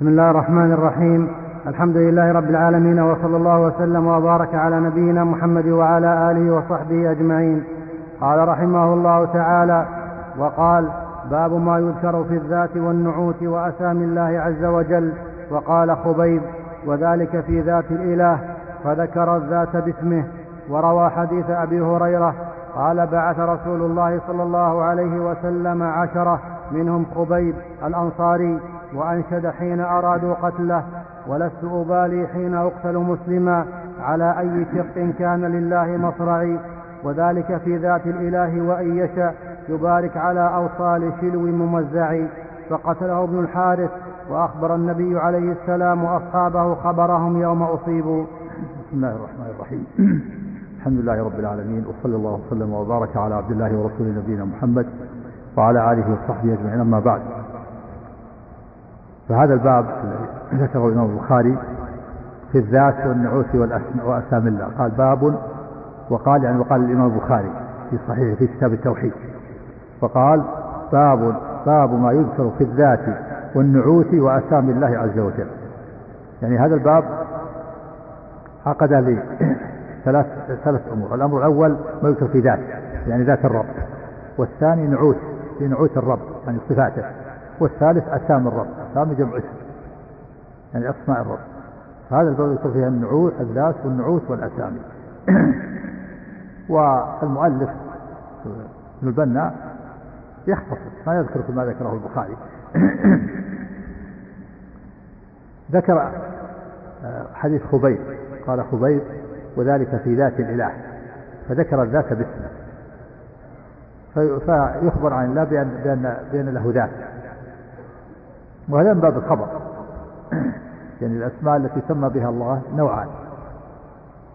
بسم الله الرحمن الرحيم. الحمد لله رب العالمين وصلى الله وسلم وبارك على نبينا محمد وعلى آله وصحبه أجمعين. قال رحمه الله تعالى وقال باب ما يذكر في الذات والنعوت واسامي الله عز وجل. وقال خبيب وذلك في ذات الإله فذكر الذات باسمه. وروى حديث أبي هريرة قال بعث رسول الله صلى الله عليه وسلم عشرة منهم خبيب الأنصاري. وأنشد حين أرادوا قتله ولست أبالي حين أقتل مسلما على أي شق كان لله مصرعي. وذلك في ذات الإله وإن يشاء يبارك على أوصال شلو ممزع فقتله ابن الحارث وأخبر النبي عليه السلام اصحابه خبرهم يوم أصيبوا. بسم الله الرحمن الرحيم. الحمد لله رب العالمين وصلى الله وسلم وبارك على عبد الله ورسوله نبينا محمد وعلى آله وصحبه أجمعين. أما بعد فهذا الباب ذكره الإمام البخاري في الذات والنعوت واسامي الله. قال باب وقال يعني وقال الإمام البخاري في صحيح في كتاب التوحيد. فقال باب باب ما يذكر في الذات والنعوت واسامي الله عز وجل. يعني هذا الباب عقد لي ثلاث ثلاث أمور. الأمر الأول ما يذكر في ذات يعني ذات الرب. والثاني نعوت في نعوت الرب يعني صفاته. والثالث اسامي الرب. اسامي جمع اسم. يعني أسماء الرب. هذا الباب يذكر فيها النعوت الذات والنعوت والأسامي. والمؤلف ابن البنا يختصر ما يذكر ما ذكره البخاري. ذكر آه، حديث خبيب. قال خبيب وذلك في ذات الإله. فذكر الذات باسمه. فيخبر عن الله بأن, بأن له ذات. وهذا من باب الخبر. يعني الأسماء التي سمى بها الله نوعان.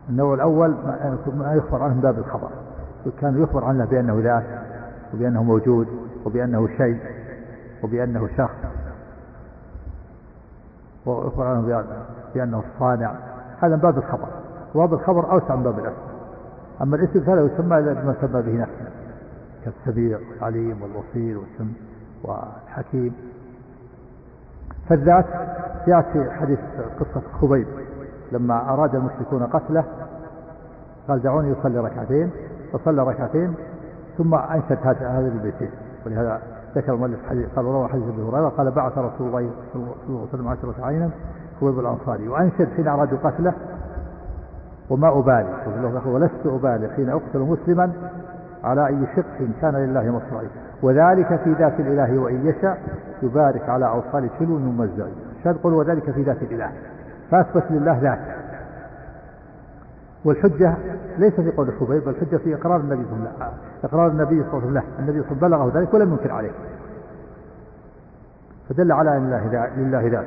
النوع الأول ما يخبر عنه من باب الخبر. كان يخبر عنه بأنه ذات وبأنه موجود وبأنه شيء وبأنه شخص. ويخبر عنه بأنه الصانع هذا من باب الخبر. وباب الخبر أوسع من باب الاسم أما الاسم فلا يسمى إلا بما سمى به نفسه. كالسميع والعليم والوصير والسم والحكيم. فالذات يأتي حديث قصة خبيب. لما أراد المشركون قتله قال دعوني يصلي ركعتين فصلى ركعتين ثم أنشد هذا البيتين ولهذا ذكر المؤلف حديث قال روى حديث أبي هريرة قال بعث رسول الله صلى الله عليه وسلم عشرة عينا خبيب الأنصاري. وأنشد حين ارادوا قتله وما أبالي. ولست أبالي حين أقتل مسلما على أي شق كان لله مصرعي وذلك في ذات الإله وإن يشاء يبارك على أوصال شلو ممزع الشاهد قل وذلك في ذات الإله. فأثبت لله ذات والحجة ليس في قول خبيب بل الحجة في إقرار النبي صلى الله عليه وسلم. إقرار النبي صلى الله عليه وسلم. له النبي صلى الله عليه وسلم بلغه ذلك ولم ينكر عليه. فدل على أن لله ذات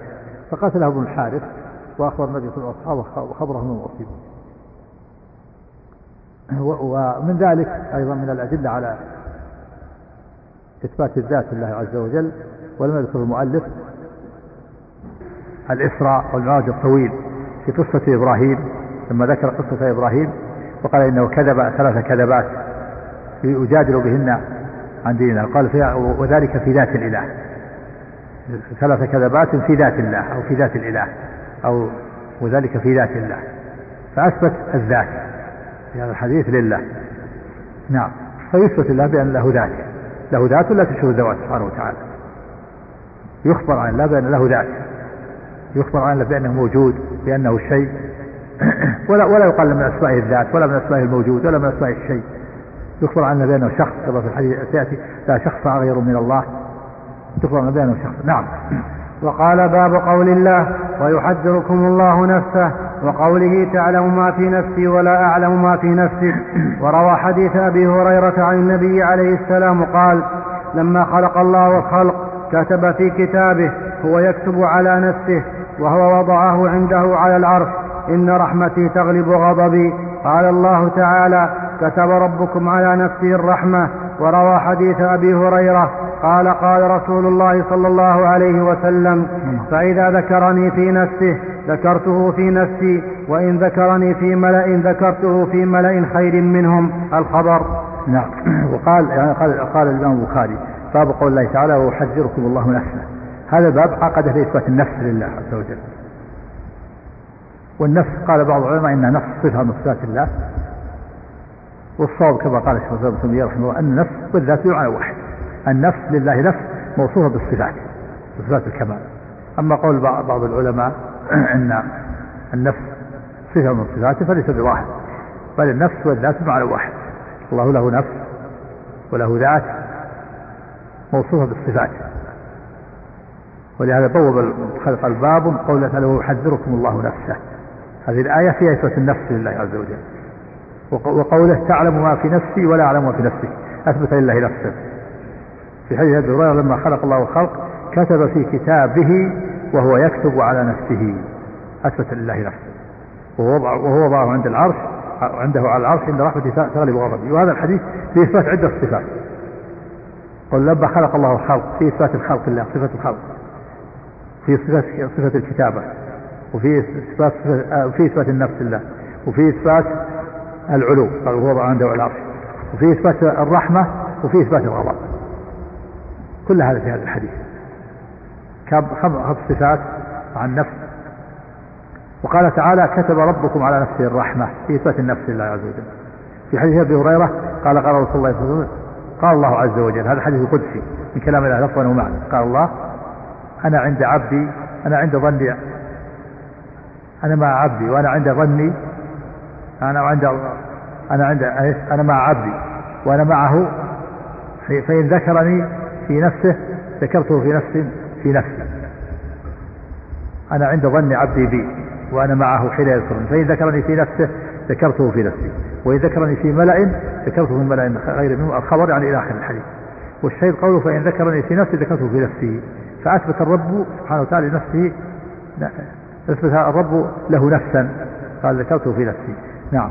فقتله ابن الحارث وأخبر النبي صلى الله عليه وسلم وخبره من أصيب ومن ذلك أيضا من الأدلة على إثبات الذات لله عز وجل ولم يذكر المؤلف الإسراء والمعراج الطويل في قصة إبراهيم لما ذكر قصة إبراهيم وقال إنه كذب ثلاث كذبات يجادل بهن عن ديننا. قال فيها وذلك في ذات الإله. ثلاث كذبات في ذات الله أو في ذات الإله أو وذلك في ذات الله. فأثبت الذات في هذا الحديث لله. نعم. فيثبت الله بأن له ذات. له ذات لا تشبه الذوات سبحانه وتعالى. يخبر عن الله بأن له ذات. يخبر عن الله بأنه موجود بأنه شيء. ولا ولا يقال من اسمائه الذات ولا من اسمائه الموجود ولا من اسمائه الشيء. يخبر عنه بأنه شخص كما في الحديث سيأتي لا شخص غير من الله. يخبر عنه بأنه شخص. نعم. وقال باب قول الله ويحذركم الله نفسه وقوله تعلم ما في نفسي ولا أعلم ما في نفسك. وروى حديث أبي هريرة عن النبي عليه السلام قال لما خلق الله الخلق كتب في كتابه هو يكتب على نفسه وهو وضعه عنده على العرش. إن رحمتي تغلب غضبي. قال الله تعالى كتب ربكم على نفسه الرحمة. وروى حديث أبي هريرة قال قال رسول الله صلى الله عليه وسلم فإذا ذكرني في نفسه ذكرته في نفسي وإن ذكرني في ملأ ذكرته في ملأ خير منهم. الخبر. نعم. وقال يعني قال قال الإمام البخاري باب قول الله تعالى ويحذركم الله نفسه. هذا الباب عقد في إثبات النفس لله عز وجل. والنفس قال بعض العلماء إنها نفس صفة من صفات الله. والصواب كما قال الشيخ ابن رحمه الله أن النفس والذات بمعنى واحد. النفس لله نفس موصوفة بالصفات بصفات الكمال. أما قول بعض العلماء أن النفس صفة من صفاته فليس بواحد بل النفس والذات بمعنى واحد. الله له نفس وله ذات موصوفة بالصفات. ولهذا بوب خلق الباب قوله تعالى ويحذركم الله نفسه. هذه الآية فيها إثبات النفس لله عز وجل. وقوله تعلم ما في نفسي ولا أعلم ما في نفسك. أثبت لله نفسه. في حديث أبي هريرة لما خلق الله الخلق كتب في كتابه وهو يكتب على نفسه. أثبت لله نفسه. ووضع وهو وضعه عند العرش عنده على العرش عند رحمته تغلب غضبه. وهذا الحديث فيه إثبات عدة صفات. قل لما خلق الله الخلق في إثبات الخلق الله صفة الخلق. في صفة صفة الكتابة. وفي إثبات في إثبات النفس الله وفي إثبات العلو قال وهو عنده على العرش. وفي إثبات الرحمة وفي إثبات الغضب. كل هذا في هذا الحديث. خمس صفات عن نفس. وقال تعالى كتب ربكم على نفسه الرحمة في إثبات النفس لله عز وجل. في حديث أبي هريرة قال قال رسول الله صلى الله عليه وسلم قال الله عز وجل هذا حديث قدسي من كلام الله لفظا ومعنى. قال الله أنا عند عبدي أنا عند ظني أنا مع عبدي وأنا عند ظني أنا عند أنا عند أنا مع عبدي وأنا معه. فإن ذكرني في نفسه ذكرته في نفسي في نفسي. أنا عند ظن عبدي بي وأنا معه حين يذكرني. فإن ذكرني في نفسه ذكرته في نفسي. وإن ذكرني في ملأ ذكرته في ملأ غير منه. الخبر يعني إلى آخر الحديث. والشيء قوله فإن ذكرني في نفسي ذكرته في نفسي. فأثبت الرب سبحانه وتعالى لنفسه أثبت الرب له نفسا. قال ذكرته في نفسي. نعم.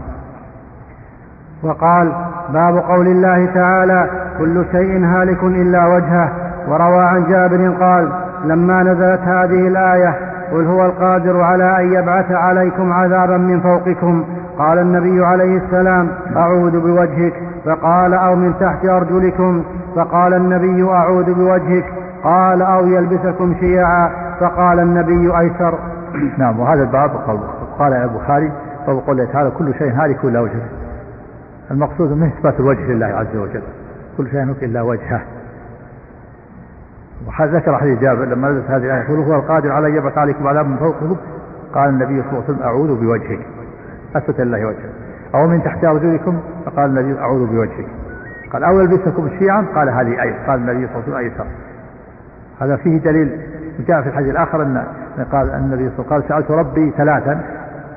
وقال باب قول الله تعالى كل شيء هالك إلا وجهه. وروى عن جابر قال لما نزلت هذه الآية قل هو القادر على أن يبعث عليكم عذابا من فوقكم. قال النبي عليه السلام أعوذ بوجهك. فقال أو من تحت أرجلكم. فقال النبي أعوذ بوجهك. قال أو يلبسكم شيعا. فقال النبي أيسر. نعم وهذا الباب قال البخاري باب قوله تعالى كل شيء هالك إلا وجهه. المقصود منه إثبات الوجه لله عز وجل. كل شيء إلا وجهه. وذكر حديث جابر لما نزلت هذه الآية يقول هو القادر على يبعث عليكم عذاب من فوقكم. قال النبي صلى الله عليه وسلم أعوذ بوجهك. أثبت لله وجهه. أو من تحت أرجلكم؟ فقال النبي أعوذ بوجهك. قال أو يلبسكم شيعا؟ قال هذه أي قال النبي صلى الله عليه وسلم هذا فيه دليل جاء في الحديث الآخر أن قال النبي صلى الله عليه وسلم قال سألت ربي ثلاثا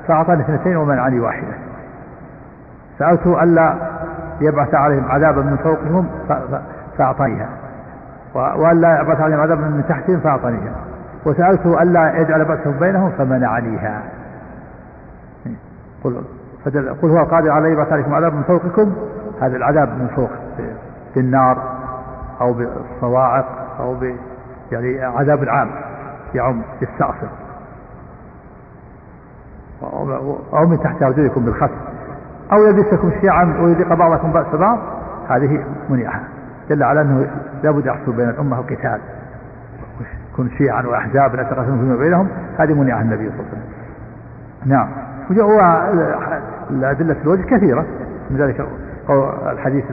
فأعطاني اثنتين ومنعني واحدة. سألته ألا يبعث عليهم عذابا من فوقهم فأعطانيها وألا يبعث عليهم عذابا من تحتهم فأعطانيها وسألته ألا يجعل بأسهم بينهم فمنعنيها. قل قل هو القادر على يبعث عليكم عذاب من فوقكم؟ هذا العذاب من فوق بالنار أو بالصواعق أو ب يعني عذاب عام يعم يستأصل. أو من تحت أرجلكم بالخس أو يلبسكم شيعا ويذيق بعضكم بأس بعض هذه منيعة. دل على أنه لابد يحصل بين الأمة القتال. يكون شيعا وأحزاب لا تقاتلون فيما بينهم هذه منيعة النبي صلى الله عليه وسلم. نعم. الأدلة في الوجه كثيرة. من ذلك الحديث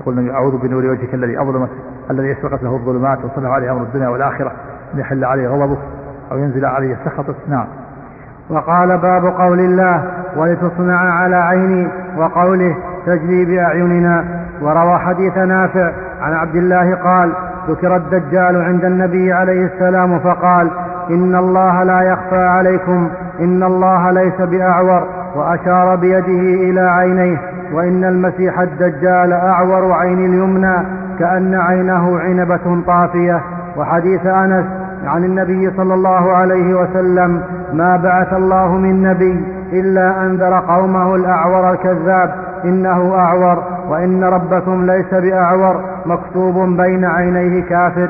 يقول أعوذ بنور وجهك الذي أظلمت الذي يسبقت له الظلمات وصلح عليه أمر الدنيا والآخرة أن يحل عليه غضبه أو ينزل عليه سخطه. نعم. وقال باب قول الله ولتصنع على عيني وقوله تجري بأعيننا. وروى حديث نافع عن عبد الله قال ذكر الدجال عند النبي عليه السلام فقال إن الله لا يخفى عليكم إن الله ليس بأعور وأشار بيده إلى عينيه. وإن المسيح الدجال أعور عين اليمنى كأن عينه عنبة طافية. وحديث أنس عن النبي صلى الله عليه وسلم ما بعث الله من نبي إلا أنذر قومه الأعور الكذاب إنه أعور وإن ربكم ليس بأعور مكتوب بين عينيه كافر.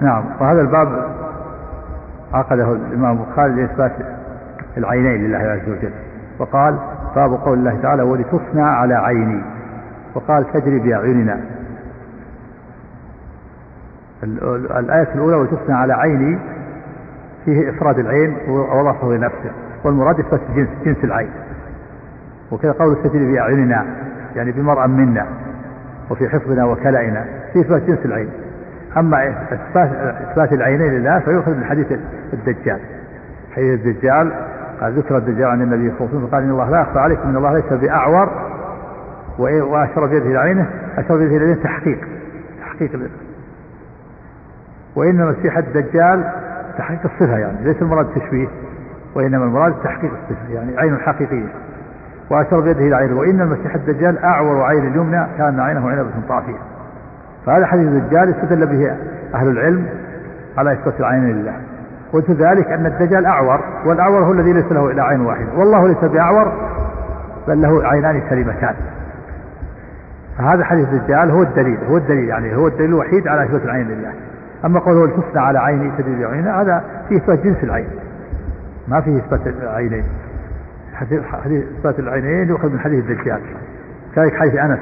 نعم وهذا الباب عقده الإمام البخاري لإثبات العينين لله عز وجل. وقال باب قول الله تعالى ولتصنع على عيني. وقال تجري بأعيننا الآية الأولى وتثنى على عيني فيه إفراد العين ووضعه لنفسه والمراد إثبات جنس جنس العين. وكذا قول السفير بأعيننا يعني بمرأة منا وفي حفظنا وكلائنا في إثبات جنس العين. أما إثبات إثبات العينين لله فيؤخذ من حديث الدجال. حديث الدجال قال ذكر الدجال عن النبي صلى الله عليه وسلم قال إن الله لا يخفى عليكم إن الله ليس بأعور وأشار بيده إلى عينه أشار بيده إلى عينه تحقيق تحقيق وإن المسيح الدجال تحقيق الصفة يعني ليس المراد التشبيه وإنما المراد تحقيق الصفة يعني عين حقيقية وأشار بيده إلى عينه وإن المسيح الدجال أعور عين اليمنى كأن عينه عنبة طافية. فهذا حديث الدجال استدل به أهل العلم على إثبات العين لله. قلت ذلك أن الدجال أعور والأعور هو الذي ليس له إلا عين واحدة. والله ليس بأعور بل له عينان سليمتان فهذا حديث الدجال هو الدليل هو الدليل يعني هو الدليل الوحيد على إثبات العين لله. أما قوله الحسنى على عيني تدري بعينه هذا فيه إثبات جنس العين. ما فيه إثبات العينين. حديث إثبات العينين يؤخذ من حديث الدجال كذلك حديث أنس.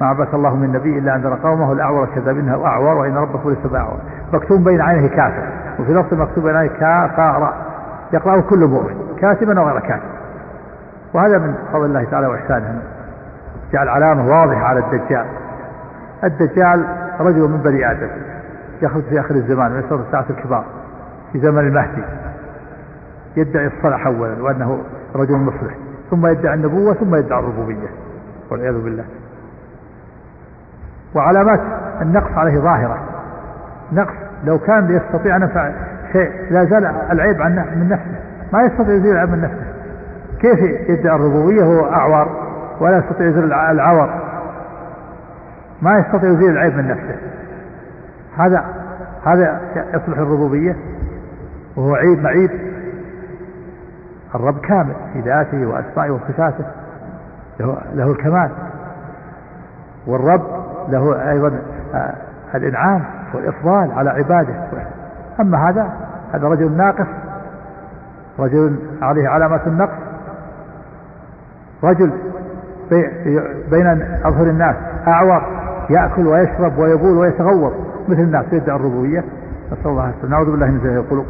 ما عبث الله من نبي إلا أنذر قومه الأعور كذابينها وأعور وإن ربك ليس بأعور. مكتوب بين عينه كافر. وفي لفظ مكتوب بين عينه كافر. يقرأه كل مؤمن كاتبا وغير كاتب. وهذا من فضل الله تعالى وإحسانه. جعل علامة واضحة على الدجال. الدجال رجل من بني آدم. يخرج في آخر الزمان ويصير الساعة الكبار في زمن المهدي. يدعي الصلاح أولا وأنه رجل مصلح ثم يدعي النبوة ثم يدعي الربوبية والعياذ بالله. وعلامات النقص عليه ظاهرة. نقص لو كان يستطيع أن يفعل شيء لا زال العيب عن من نفسه. ما يستطيع يزيل العيب من نفسه. كيف يدعي الربوبية وهو أعور ولا يستطيع يزيل العور؟ ما يستطيع يزيل العيب من نفسه. هذا هذا يصلح الربوبية وهو عيب معيب الرب كامل في ذاته وأسمائه وصفاته له, له الكمال. والرب له أيضا آه، الإنعام والإفضال على عباده. أما هذا هذا رجل ناقص رجل عليه علامات النقص. رجل بين أظهر الناس أعور يأكل ويشرب ويبول ويتغوط مثل الناس يدعي الربوبية. نسأل الله السلامة. نعوذ بالله من زي القلوب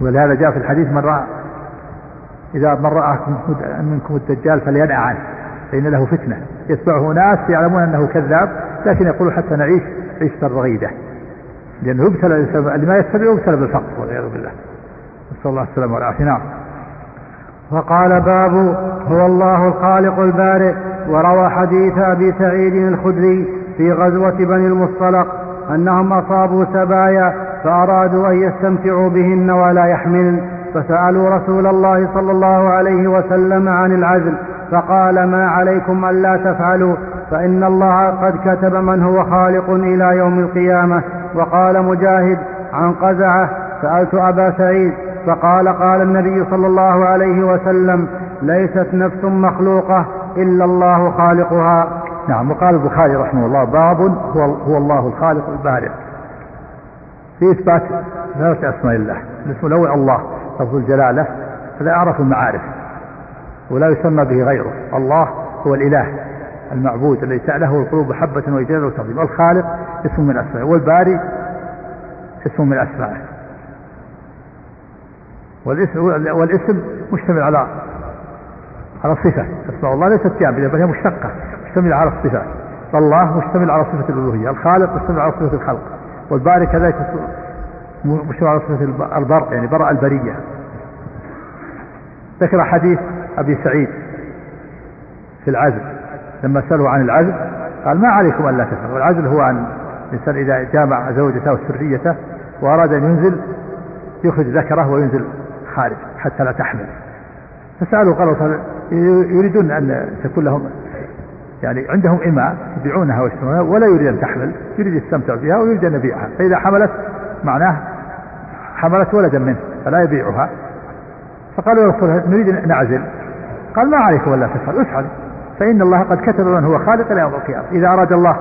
ولهذا جاء في الحديث من رأى إذا من رأى منكم الدجال فلينأ عنه فإن له فتنة. يتبعه ناس يعلمون أنه كذاب لكن يقول حتى نعيش عيشة الرغيدة لأنه يبتلى لما يتبعه يبتلى بالفقر والعياذ بالله. نسأل الله السلامة والعافية. نعم. وقال باب هو الله الخالق البارئ وروى حديث أبي سعيد الخدري في غزوة بني المصطلق أنهم أصابوا سبايا فأرادوا أن يستمتعوا بهن ولا يحملن. فسألوا رسول الله صلى الله عليه وسلم عن العزل فقال ما عليكم ألا تفعلوا فإن الله قد كتب من هو خالق إلى يوم القيامة. وقال مجاهد عن قزعة. سألت أبا سعيد فقال قال النبي صلى الله عليه وسلم ليست نفس مخلوقة إلا الله خالقها. نعم وقال البخاري رحمه الله باب هو, هو الله الخالق البارئ. في إثبات ثلاثة أسماء الله الاسم الأول الله لفظ الجلالة هذا أعرف المعارف ولا يسمى به غيره الله هو الإله المعبود الذي سأله القلوب محبة وإجلال وتعظيم والخالق اسم من أسمائه والباري اسم من أسمائه. والاسم, والاسم مشتمل على على صفة أسماء الله ليست كاملة بل هي مشتقة. مشتمل على الصفات فالله مشتمل على صفة الألوهية. الخالق مشتمل على صفة الخلق. والباري كذلك مشتمل على صفة البر يعني براء البرية. ذكر حديث أبي سعيد في العزل. لما سألوا عن العزل قال ما عليكم ألا تفعلوا. والعزل هو أن الإنسان إذا جامع زوجته وسريته وأراد أن ينزل يخرج ذكره وينزل خارج حتى لا تحمل. فسألوا قالوا يريدون أن تكون لهم يعني عندهم إماء يبيعونها ويشترونها ولا يريد أن تحمل يريد يستمتع بها ويريد أن يبيعها فإذا حملت معناه حملت ولدا منه فلا يبيعها. فقالوا رسول نريد أن نعزل. قال ما عليكم ولا تفعل افعل فإن الله قد كتب من هو خالق إلى يوم القيامة. إذا أراد الله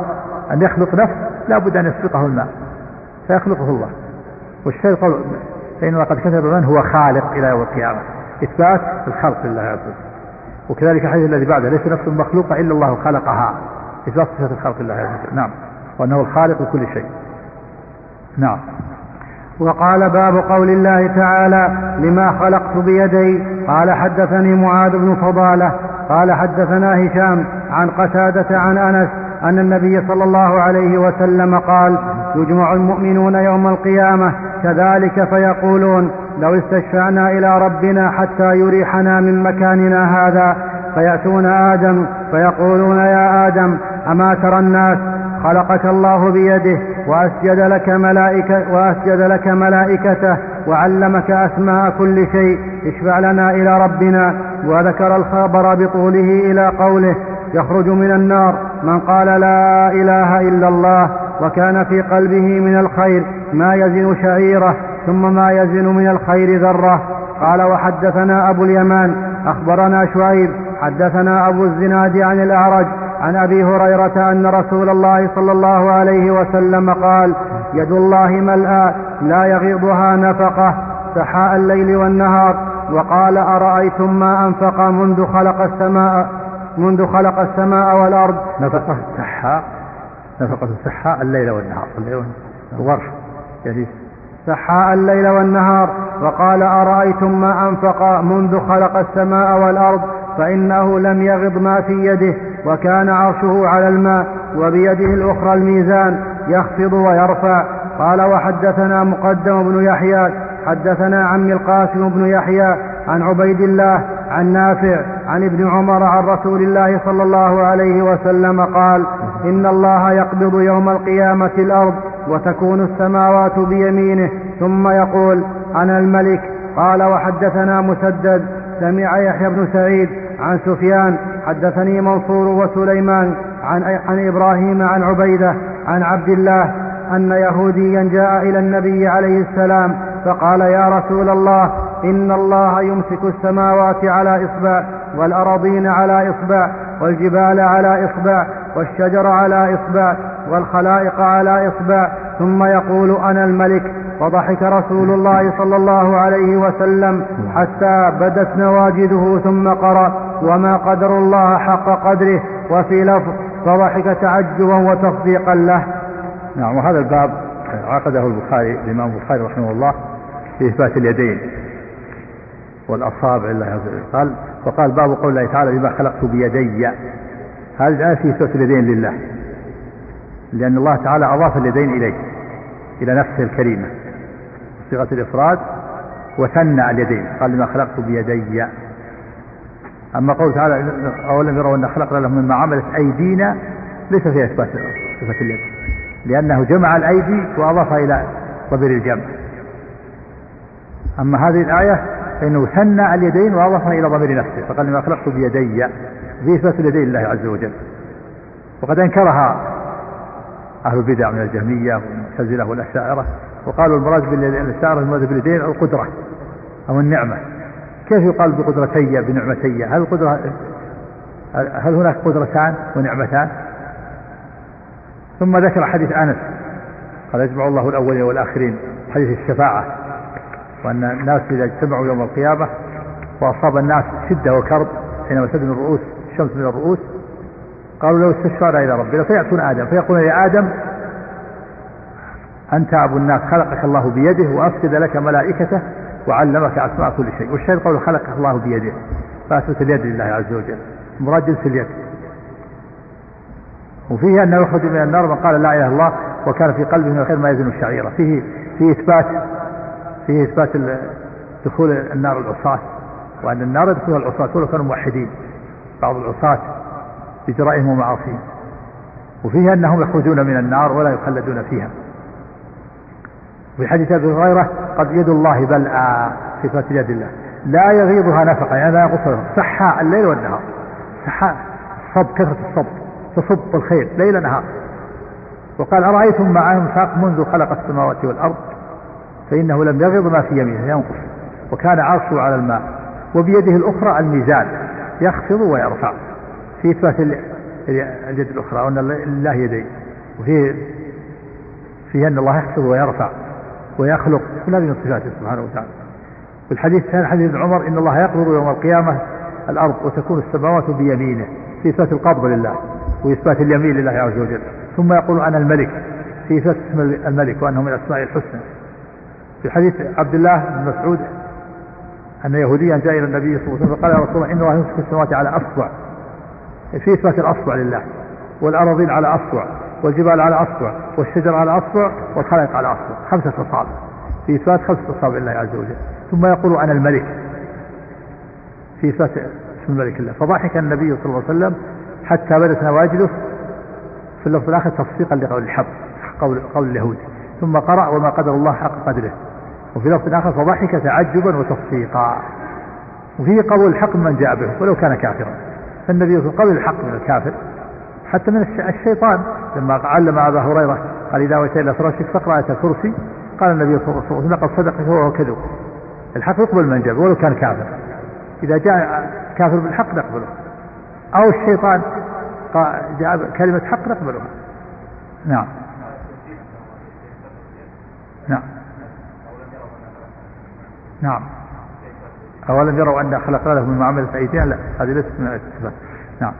أن يخلق نفس لا بد أن يسبقه الماء فيخلقه الله. والشيء قول فإن الله قد كتب من هو خالق إلى يوم القيامة. إثبات الخلق لله عز وجل. وكذلك الحديث الذي بعده ليس نفس مخلوقة إلا الله خلقها. إثبات صفة الخلق لله عز وجل. نعم. وأنه الخالق لكل شيء. نعم. وقال باب قول الله تعالى لما خلقت بيدي قال حدثني معاذ بن فضالة قال حدثنا هشام عن قتادة عن أنس أن النبي صلى الله عليه وسلم قال يجمع المؤمنون يوم القيامة كذلك فيقولون لو استشفعنا إلى ربنا حتى يريحنا من مكاننا هذا فيأتون آدم فيقولون يا آدم أما ترى الناس؟ خلقك الله بيده وأسجد لك ملائكة وأسجد لك ملائكته وعلمك أسماء كل شيء. اشفع لنا إلى ربنا. وذكر الخبر بطوله إلى قوله يخرج من النار من قال لا إله إلا الله وكان في قلبه من الخير ما يزن شعيره. ثم ما يزن من الخير ذرة. قال وحدثنا أبو اليمان أخبرنا شعيب حدثنا أبو الزناد عن الأعرج عن أبي هريرة أن رسول الله صلى الله عليه وسلم قال يد الله ملأى لا يغيضها نفقة سحاء الليل والنهار. وقال أرأيتم ما أنفق منذ خلق السماء منذ خلق السماء والأرض؟ نفقة سحاء نفقة سحاء الليل والنهار. الليل والنهار يعني سحاء الليل والنهار وقال أرأيتم ما أنفق منذ خلق السماء والأرض فإنه لم يغض ما في يده وكان عرشه على الماء وبيده الأخرى الميزان يخفض ويرفع. قال وحدثنا مقدم بن يحيى حدثنا عمي القاسم بن يحيى عن عبيد الله عن نافع عن ابن عمر عن رسول الله صلى الله عليه وسلم قال إن الله يقبض يوم القيامة الأرض وتكون السماوات بيمينه. ثم يقول أنا الملك. قال وحدثنا مسدد. سمع يحيى بن سعيد عن سفيان. حدثني منصور وسليمان عن, عن إبراهيم عن عبيدة عن عبد الله أن يهوديا جاء إلى النبي عليه السلام فقال يا رسول الله إن الله يمسك السماوات على إصبع والأراضين على إصبع والجبال على إصبع والشجر على إصبع والخلائق على إصبع ثم يقول أنا الملك فضحك رسول الله صلى الله عليه وسلم حتى بدت نواجذه ثم قرأ وما قدر الله حق قدره وفي لفظ فضحك تعجبا وتصديقا له. نعم وهذا الباب عقده البخاري الإمام البخاري رحمه الله في إثبات اليدين والأصابع لله عز وجل. قال وقال باب قول الله تعالى بما خلقت بيدي هذه الآية في إثبات اليدين لله. لأن الله تعالى أضاف اليدين إليه إلى نفسه الكريمة صيغة الإفراد وثنى اليدين قال لما خلقت بيدي. أما قول تعالى أولم يروا أن خلقنا لهم مما عملت أيدينا ليس فيها إثبات صفة اليد لأنه جمع الأيدي وأضافها إلى ضمير الجمع. أما هذه الآية فإنه ثنى اليدين وأضافها إلى ضمير نفسه فقال لما خلقت بيدي. في إثبات اليدين لله عز وجل. وقد أنكرها أهل البدع من الجهمية والمعتزلة والأشاعرة وقالوا المراد بالأشاعرة المراد باليدين القدرة أو النعمة. كيف يقال بقدرتي بنعمتي؟ هل القدرة هل هناك قدرتان ونعمتان؟ ثم ذكر حديث أنس قال يجمع الله الأولين والآخرين حديث الشفاعة وأن الناس إذا اجتمعوا يوم القيامة وأصاب الناس شدة وكرب حينما تدن الرؤوس الشمس من الرؤوس قالوا لو استشفعنا إلى ربنا فيأتون آدم فيقولون يا آدم أنت أبو الناس خلقك الله بيده وأفسد لك ملائكته وعلمك أسماء كل شيء. والشيء قول خلقك الله بيده فأثبت اليد لله عز وجل. مراد جنس اليد. وفيه أنه يخرج من النار من قال لا إله إلا الله وكان في قلبه من الخير ما يزن الشعيرة فيه فيه إثبات فيه إثبات دخول النار العصاة وأن النار يدخلها العصاة كانوا موحدين. بعض العصاة بجرائهم ومعاصيهم. وفيه أنهم يخرجون من النار ولا يخلدون فيها. في حديث أبي هريرة قد يد الله بلعى صفات يد الله. لا يغيضها نفقة يعني لا يغصها صحاء الليل والنهار. صحاء الصب كثرة الصب تصب الخير ليل نهار. وقال أرأيتم ما أنفق منذ خلق السماوات والأرض؟ فإنه لم يغض ما في يمينه ينقص. وكان عرشه على الماء. وبيده الأخرى الميزان. يخفض ويرفع. في إثبات اليد الأخرى وأن لله يدين. وفيه فيه أن الله يخفض ويرفع ويخلق. كل هذه من صفاته سبحانه وتعالى. والحديث الثاني حديث عمر إن الله يقبض يوم القيامة الأرض وتكون السماوات بيمينه. في إثبات القبض لله وإثبات اليمين لله عز وجل. ثم يقول أنا الملك. في إثبات اسم الملك وأنه من أسماء الحسنى. في حديث عبد الله بن مسعود أن يهوديا جاء إلى النبي صلى الله عليه وسلم فقال يا رسول الله إن الله يمسك السماوات على أصبع. في إثبات الأصبع لله والأراضين على أصبع والجبال على أصبع والشجر على أصبع والخلائق على أصبع. خمسة أصابع. في إثبات خمسة أصابع لله عز وجل. ثم يقول أنا الملك. في إثبات اسم الملك الله فضحك النبي صلى الله عليه وسلم حتى بدت نواجذه. في اللفظ الآخر تصديقا لقول الحق قول, قول اليهود. ثم قرأ وما قدر الله حق قدره. وفي لفظ آخر فضحك تعجبا وتصديقا. وفيه قول الحق من جاء به ولو كان كافرا. فالنبي صلى الله عليه وسلم قبل الحق من الكافر حتى من الشيطان. لما علم أبا هريرة قال إذا اويت إلى فراشك فاقرأ آية الكرسي. قال النبي صلى الله عليه وسلم لقد صدق وهو كذب الحق يقبل من جاء ولو كان كافر. إذا جاء كافر بالحق نقبله. أو الشيطان جاء كلمة حق نقبلها. نعم. نعم. نعم. أولم يروا أن خلقنا لهم من معاملة أيدينا لا هذه ليست من الصفات نعم.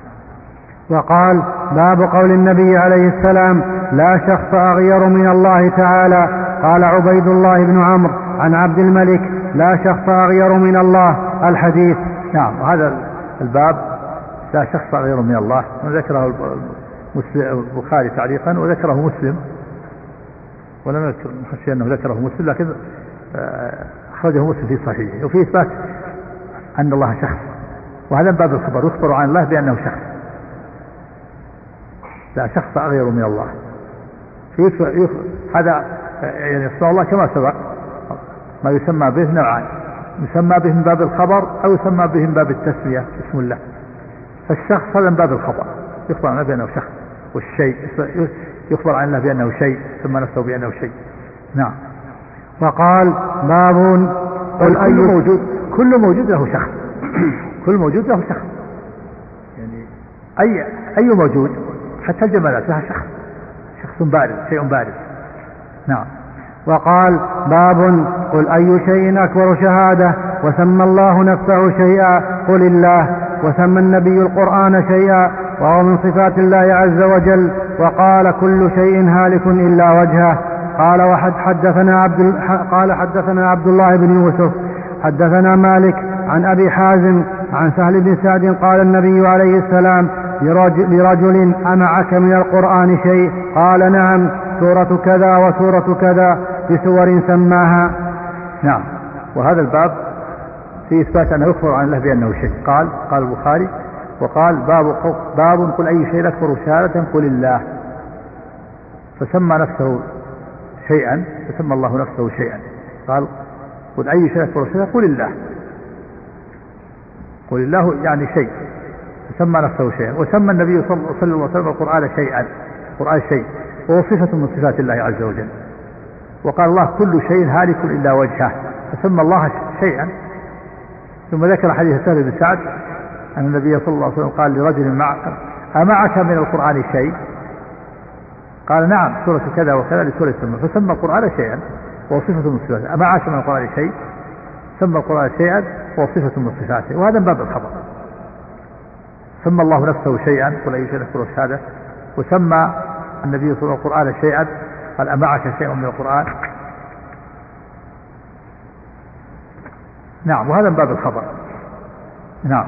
وقال باب قول النبي عليه السلام لا شخص أغير من الله تعالى. قال عبيد الله بن عمرو عن عبد الملك لا شخص أغير من الله. الحديث. نعم. وهذا الباب لا شخص أغير من الله. ذكره البخاري تعليقا وذكره مسلم. ولم يذكر خشي أنه ذكره مسلم لكن آه، أخرجه مسلم في صحيحه. وفي إثبات أن الله شخص. وهذا من باب الخبر. يخبر عن الله بأنه شخص. لا شخص أغير من الله. هذا يعني اسماء الله كما سبق ما يسمى به نوعان. يسمى به من باب الخبر أو يسمى به من باب التسمية. اسم الله. فالشخص هذا من باب الخبر. يخبر عنه بأنه شخص. والشيء يخبر عن الله بأنه شيء سمى نفسه بأنه شيء. نعم. وقال باب قل أي موجود. كل موجود له شخص. كل موجود له شخص. يعني أي أي موجود حتى الجمادات لها شخص. شخص بارز شيء بارز. نعم. وقال باب قل أي شيء أكبر شهادة؟ وسمى الله نفسه شيئا قل الله. وسمى النبي القرآن شيئا وهو من صفات الله عز وجل. وقال كل شيء هالك إلا وجهه. قال وحد حدثنا عبد قال حدثنا عبد الله بن يوسف. حدثنا مالك عن أبي حازم عن سهل بن سعد قال النبي عليه السلام لرجل, أمعك من القرآن شيء؟ قال نعم سورة كذا وسورة كذا بسور سماها. نعم. وهذا الباب في إثبات أنه يخبر عن الله بأنه شيء. قال قال البخاري وقال باب باب قل أي شيء أكبر شهادة قل الله. فسمى نفسه شيئا فسمى الله نفسه شيئا. قال قل أي شيء أكبر شهادة قل الله. قل الله يعني شيء. سمى نفسه شيئا. وسمى النبي صلى الله عليه وسلم القرآن شيئا. القرآن شيء. وهو صفة من صفات الله عز وجل. وقال الله كل شيء هالك إلا وجهه. فسمى الله شيئا. ثم ذكر حديث سهل بن سعد أن النبي صلى الله عليه وسلم قال لرجل مع أمعك من القرآن شيء؟ قال نعم سورة كذا وكذا لسورة سمى فسمى القرآن شيئا. وهو صفة من صفاته أمعك من القرآن شيء سمى القرآن شيئا وهو صفة من صفاته وهذا من باب الخبر. سمى الله نفسه شيئا قل أي شيء نذكره الشهادة. وسمى النبي صلى الله عليه وسلم القرآن شيئا قال أمعك شيء من القرآن. نعم وهذا من باب الخبر. نعم.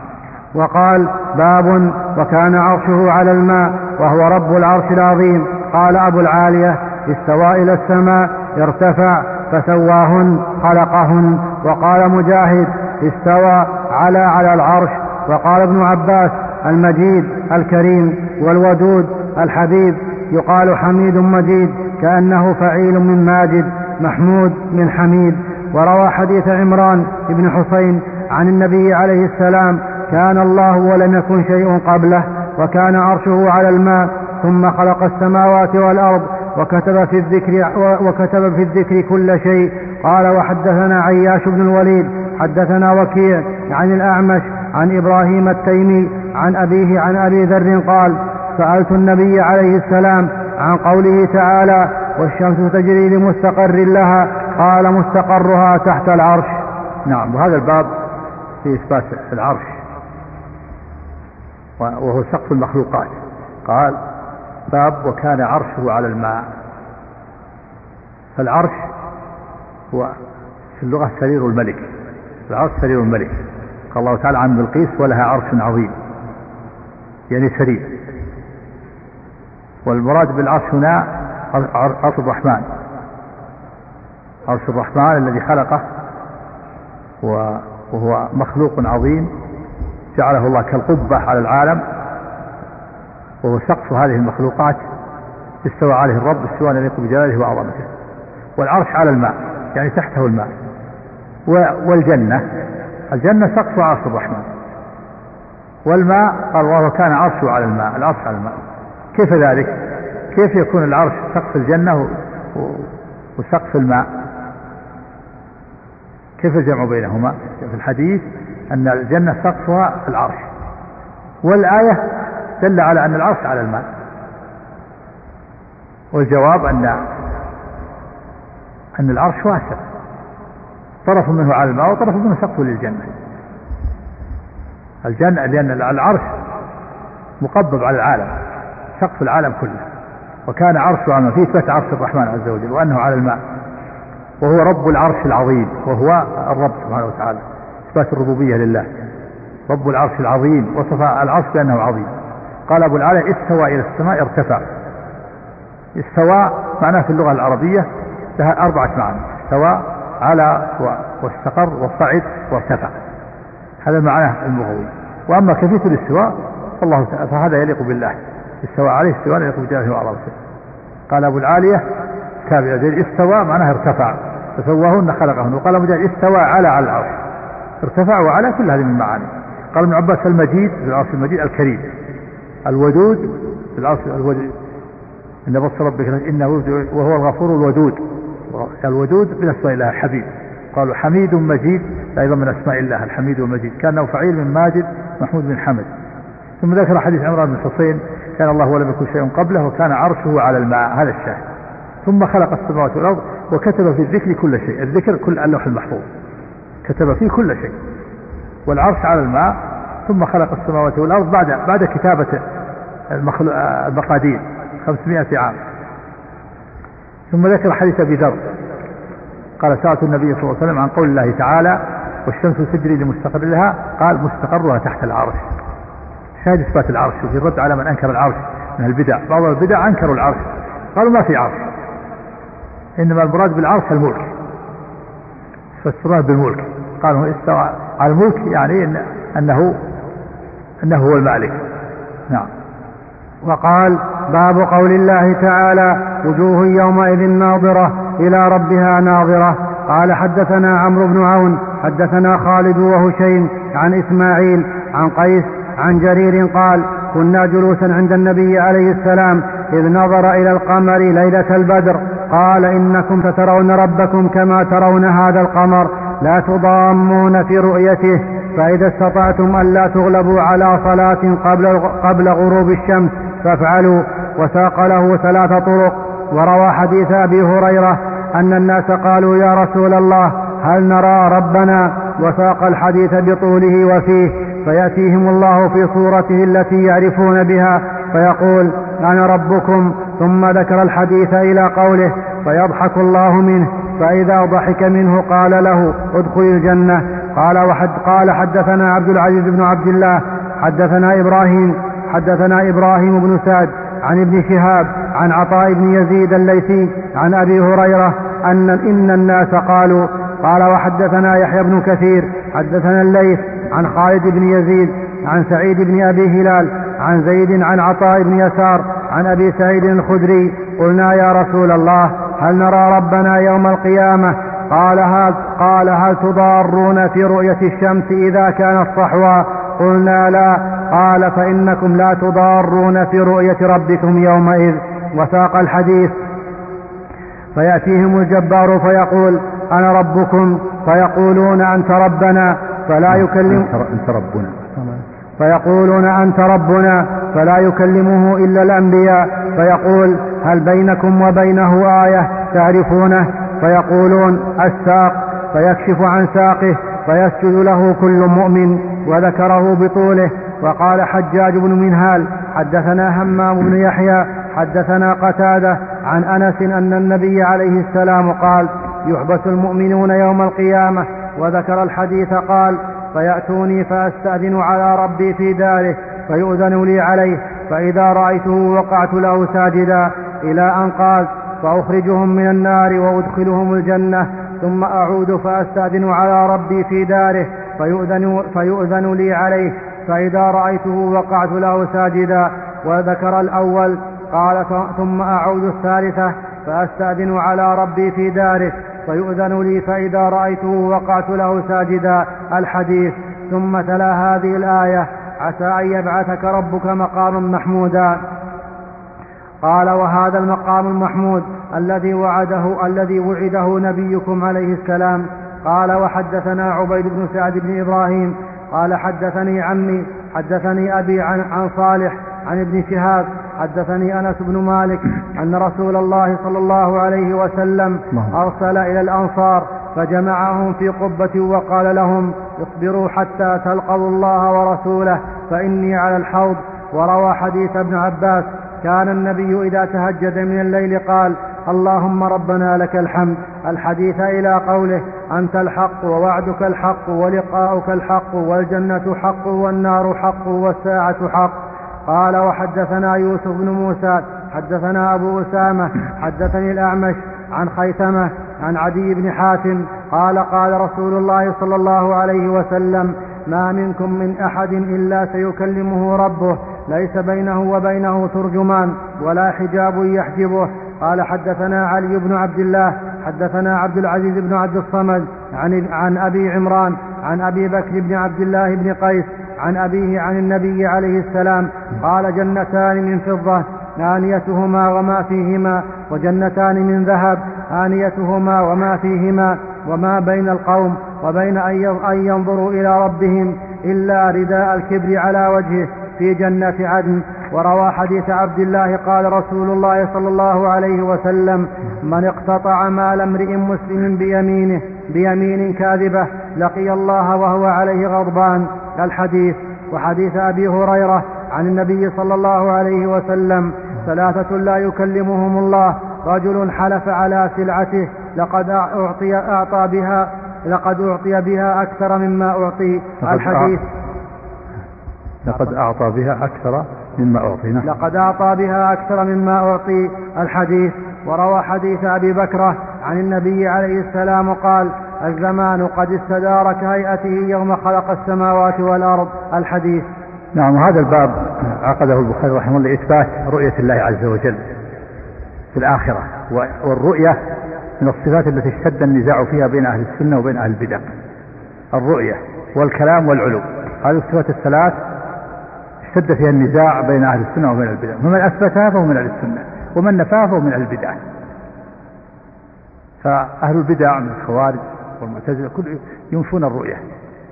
وقال باب وكان عرشه على الماء وهو رب العرش العظيم. قال أبو العالية استوى إلى السماء. ارتفع فسواهن خلقهن وقال مجاهد استوى على على العرش وقال ابن عباس المجيد الكريم والودود الحبيب يقال حميد مجيد كأنه فعيل من ماجد محمود من حميد وروى حديث عمران بن حسين عن النبي عليه السلام كان الله ولم يكن شيء قبله وكان عرشه على الماء ثم خلق السماوات والأرض وكتب في الذكر وكتب في الذكر كل شيء. قال وحدثنا عياش بن الوليد حدثنا وكيع عن الأعمش عن إبراهيم التيمي عن أبيه عن أبي ذر قال سألت النبي عليه السلام عن قوله تعالى والشمس تجري لمستقر لها قال مستقرها تحت العرش. نعم وهذا الباب في إثبات العرش وهو سقف المخلوقات. قال باب وكان عرشه على الماء. فالعرش هو في اللغة سرير الملك. العرش سرير الملك. قال الله تعالى عن بلقيس ولها عرش عظيم. يعني سرير. والمراد بالعرش هنا عرش الرحمن. عرش الرحمن الذي خلقه وهو مخلوق عظيم. جعله الله كالقبة على العالم. وهو سقف هذه المخلوقات استوى عليه الرب استواء يليق بجلاله وعظمته. والعرش على الماء يعني تحته الماء. والجنة. الجنة سقف عرش الرحمن. والماء قال الله كان عرشه على الماء العرش على الماء. كيف ذلك؟ كيف يكون العرش سقف الجنة وسقف الماء؟ كيف الجمع بينهما؟ في الحديث أن الجنة سقفها العرش. والآية دل على أن العرش على الماء. والجواب أن أن العرش واسع. طرف منه على الماء وطرف منه سقف للجنة. الجنة لأن العرش مقبض على العالم سقف العالم كله. وكان عرشه على فيه إثبات عرش الرحمن عز وجل وأنه على الماء. وهو رب العرش العظيم وهو الرب سبحانه وتعالى. إثبات الربوبية لله. رب العرش العظيم وصف العرش بأنه عظيم. قال أبو العالى استوى إلى السماء ارتفع. استوى معناه في اللغة العربية لها أربعة معاني. استوى على واستقر وصعد وارتفع. هذا معناه اللغوي وأما كيفيه الاستواء فالله فهذا يليق بالله. استوى عليه استواء يليق بجلاله وعظمته قال أبو العالية تابع استوى معناه ارتفع. فسواهن خلقهن. وقال جهل استوى على على العرش. ارتفع وعلى كل هذه من معاني. قال ابن عباس المجيد في العرش المجيد الكريم. الودود في العرش الودود إن بص ربك انه وهو الغفور الودود. الودود من أسماء الله حبيب قالوا حميد مجيد أيضا من أسماء الله الحميد والمجيد كأنه فعيل من ماجد محمود بن حمد. ثم ذكر حديث عمران بن حصين كان الله ولم يكن شيء قبله وكان عرشه على الماء هذا الشاهد. ثم خلق السماوات والأرض وكتب في الذكر كل شيء. الذكر كل اللوح المحفوظ. كتب فيه كل شيء. والعرش على الماء ثم خلق السماوات والأرض بعد بعد كتابة المقادير 500 عام. ثم ذكر حديث أبي ذر. قال سألت النبي صلى الله عليه وسلم عن قول الله تعالى والشمس تجري لمستقر لها قال مستقرها تحت العرش. شاهد إثبات العرش وفي الرد على من أنكر العرش من البدع. بعض البدع أنكروا العرش. قالوا ما في عرش. إنما المراد بالعرش الملك. فسروه بالملك. قالوا استوى على الملك يعني إن أنه أنه هو المالك. نعم. وقال باب قول الله تعالى وجوه يومئذ ناظرة إلى ربها ناظرة. قال حدثنا عمرو بن عون حدثنا خالد وهشيم عن إسماعيل عن قيس عن جرير قال كنا جلوسا عند النبي عليه السلام إذ نظر إلى القمر ليلة البدر. قال إنكم سترون ربكم كما ترون هذا القمر. لا تضامون في رؤيته. فإذا استطعتم ألا تغلبوا على صلاة قبل, قبل غروب الشمس فافعلوا وساق له ثلاث طرق. وروى حديث أبي هريرة أن الناس قالوا يا رسول الله هل نرى ربنا؟ وساق الحديث بطوله وفيه. فيأتيهم الله في صورته التي يعرفون بها فيقول أنا ربكم. ثم ذكر الحديث إلى قوله فيضحك الله منه. فإذا ضحك منه قال له ادخل الجنة. قال وحد قال حدثنا عبد العزيز بن عبد الله حدثنا إبراهيم حدثنا إبراهيم بن سعد عن ابن شهاب عن عطاء بن يزيد الليثي عن أبي هريرة أن إن الناس قالوا قال وحدثنا يحيى بن كثير حدثنا الليث عن خالد بن يزيد عن سعيد بن أبي هلال عن زيد عن عطاء بن يسار عن أبي سعيد الخدري قلنا يا رسول الله هل نرى ربنا يوم القيامة؟ قال هل, قال هل تضارون في رؤية الشمس إذا كانت صحوا قلنا لا. قال فإنكم لا تضارون في رؤية ربكم يومئذ. وساق الحديث. فيأتيهم الجبار فيقول أنا ربكم؟ فيقولون أنت ربنا. فلا يكلم أنت ربنا. فيقولون أنت ربنا فلا يكلمه إلا الأنبياء. فيقول هل بينكم وبينه آية تعرفونه؟ فيقولون الساق. فيكشف عن ساقه فيسجد له كل مؤمن. وذكره بطوله. وقال حجاج بن منهال حدثنا همام بن يحيى حدثنا قتادة عن أنس أن النبي عليه السلام قال يحبس المؤمنون يوم القيامة. وذكر الحديث قال فيأتوني فأستأذن على ربي في داره فيؤذن لي عليه فإذا رأيته وقعت له ساجدا إلى أن قال فأخرجهم من النار وأدخلهم الجنة ثم أعود فأستأذن على ربي في داره فيؤذن, فيؤذن لي عليه فإذا رأيته وقعت له ساجدا وذكر الأول قال ثم أعود الثالثة فأستأذن على ربي في داره فيؤذن لي فإذا رأيته وقعت له ساجدا الحديث. ثم تلا هذه الآية عسى أن يبعثك ربك مقاما محمودا. قال وهذا المقام المحمود الذي وعده الذي وعده نبيكم عليه السلام. قال وحدثنا عبيد بن سعد بن إبراهيم. قال حدثني عمي حدثني أبي عن, عن صالح عن ابن شهاب. حدثني أنس بن مالك أن رسول الله صلى الله عليه وسلم نعم. أرسل إلى الأنصار فجمعهم في قبة وقال لهم اصبروا حتى تلقوا الله ورسوله فإني على الحوض. وروى حديث ابن عباس كان النبي إذا تهجد من الليل قال اللهم ربنا لك الحمد. الحديث إلى قوله أنت الحق ووعدك الحق ولقاؤك الحق والجنة حق والنار حق والساعة حق. قال وحدثنا يوسف بن موسى حدثنا أبو أسامة حدثني الأعمش عن خيثمة عن عدي بن حاتم قال قال رسول الله صلى الله عليه وسلم ما منكم من أحد إلا سيكلمه ربه ليس بينه وبينه ترجمان ولا حجاب يحجبه. قال حدثنا علي بن عبد الله حدثنا عبد العزيز بن عبد الصمد عن, عن أبي عمران عن أبي بكر بن عبد الله بن قيس عن أبيه عن النبي عليه السلام قال جنتان من فضة آنيتهما وما فيهما وجنتان من ذهب آنيتهما وما فيهما وما بين القوم وبين أن ينظروا إلى ربهم إلا رداء الكبر على وجهه في جنة عدن وروى حديث عبد الله قال رسول الله صلى الله عليه وسلم من اقتطع مال امرئ مسلم بيمينه بيمين كاذبة لقي الله وهو عليه غضبان. الحديث. وحديث أبي هريرة عن النبي صلى الله عليه وسلم ثلاثة لا يكلمهم الله رجل حلف على سلعته لقد أعطي أعطى بها لقد أعطي بها أكثر مما أعطي. الحديث. لقد أعطى بها أكثر مما أعطي نعم. لقد أعطى بها أكثر مما أعطي الحديث وروى حديث أبي بكرة عن النبي عليه السلام قال الزمان قد استدار كهيئته يوم خلق السماوات والأرض الحديث نعم هذا الباب عقده البخاري رحمه الله لإثبات رؤية الله عز وجل في الآخرة والرؤية من الصفات التي اشتد النزاع فيها بين أهل السنة وبين أهل البدع الرؤية والكلام والعلو هذه الصفات الثلاث اشتد فيها النزاع بين أهل السنة وبين البدع فمن أثبتها فهو من أهل السنة ومن نفاها فهو من أهل البدع فأهل البدع من الخوارج والمعتزلة كل ينفون الرؤية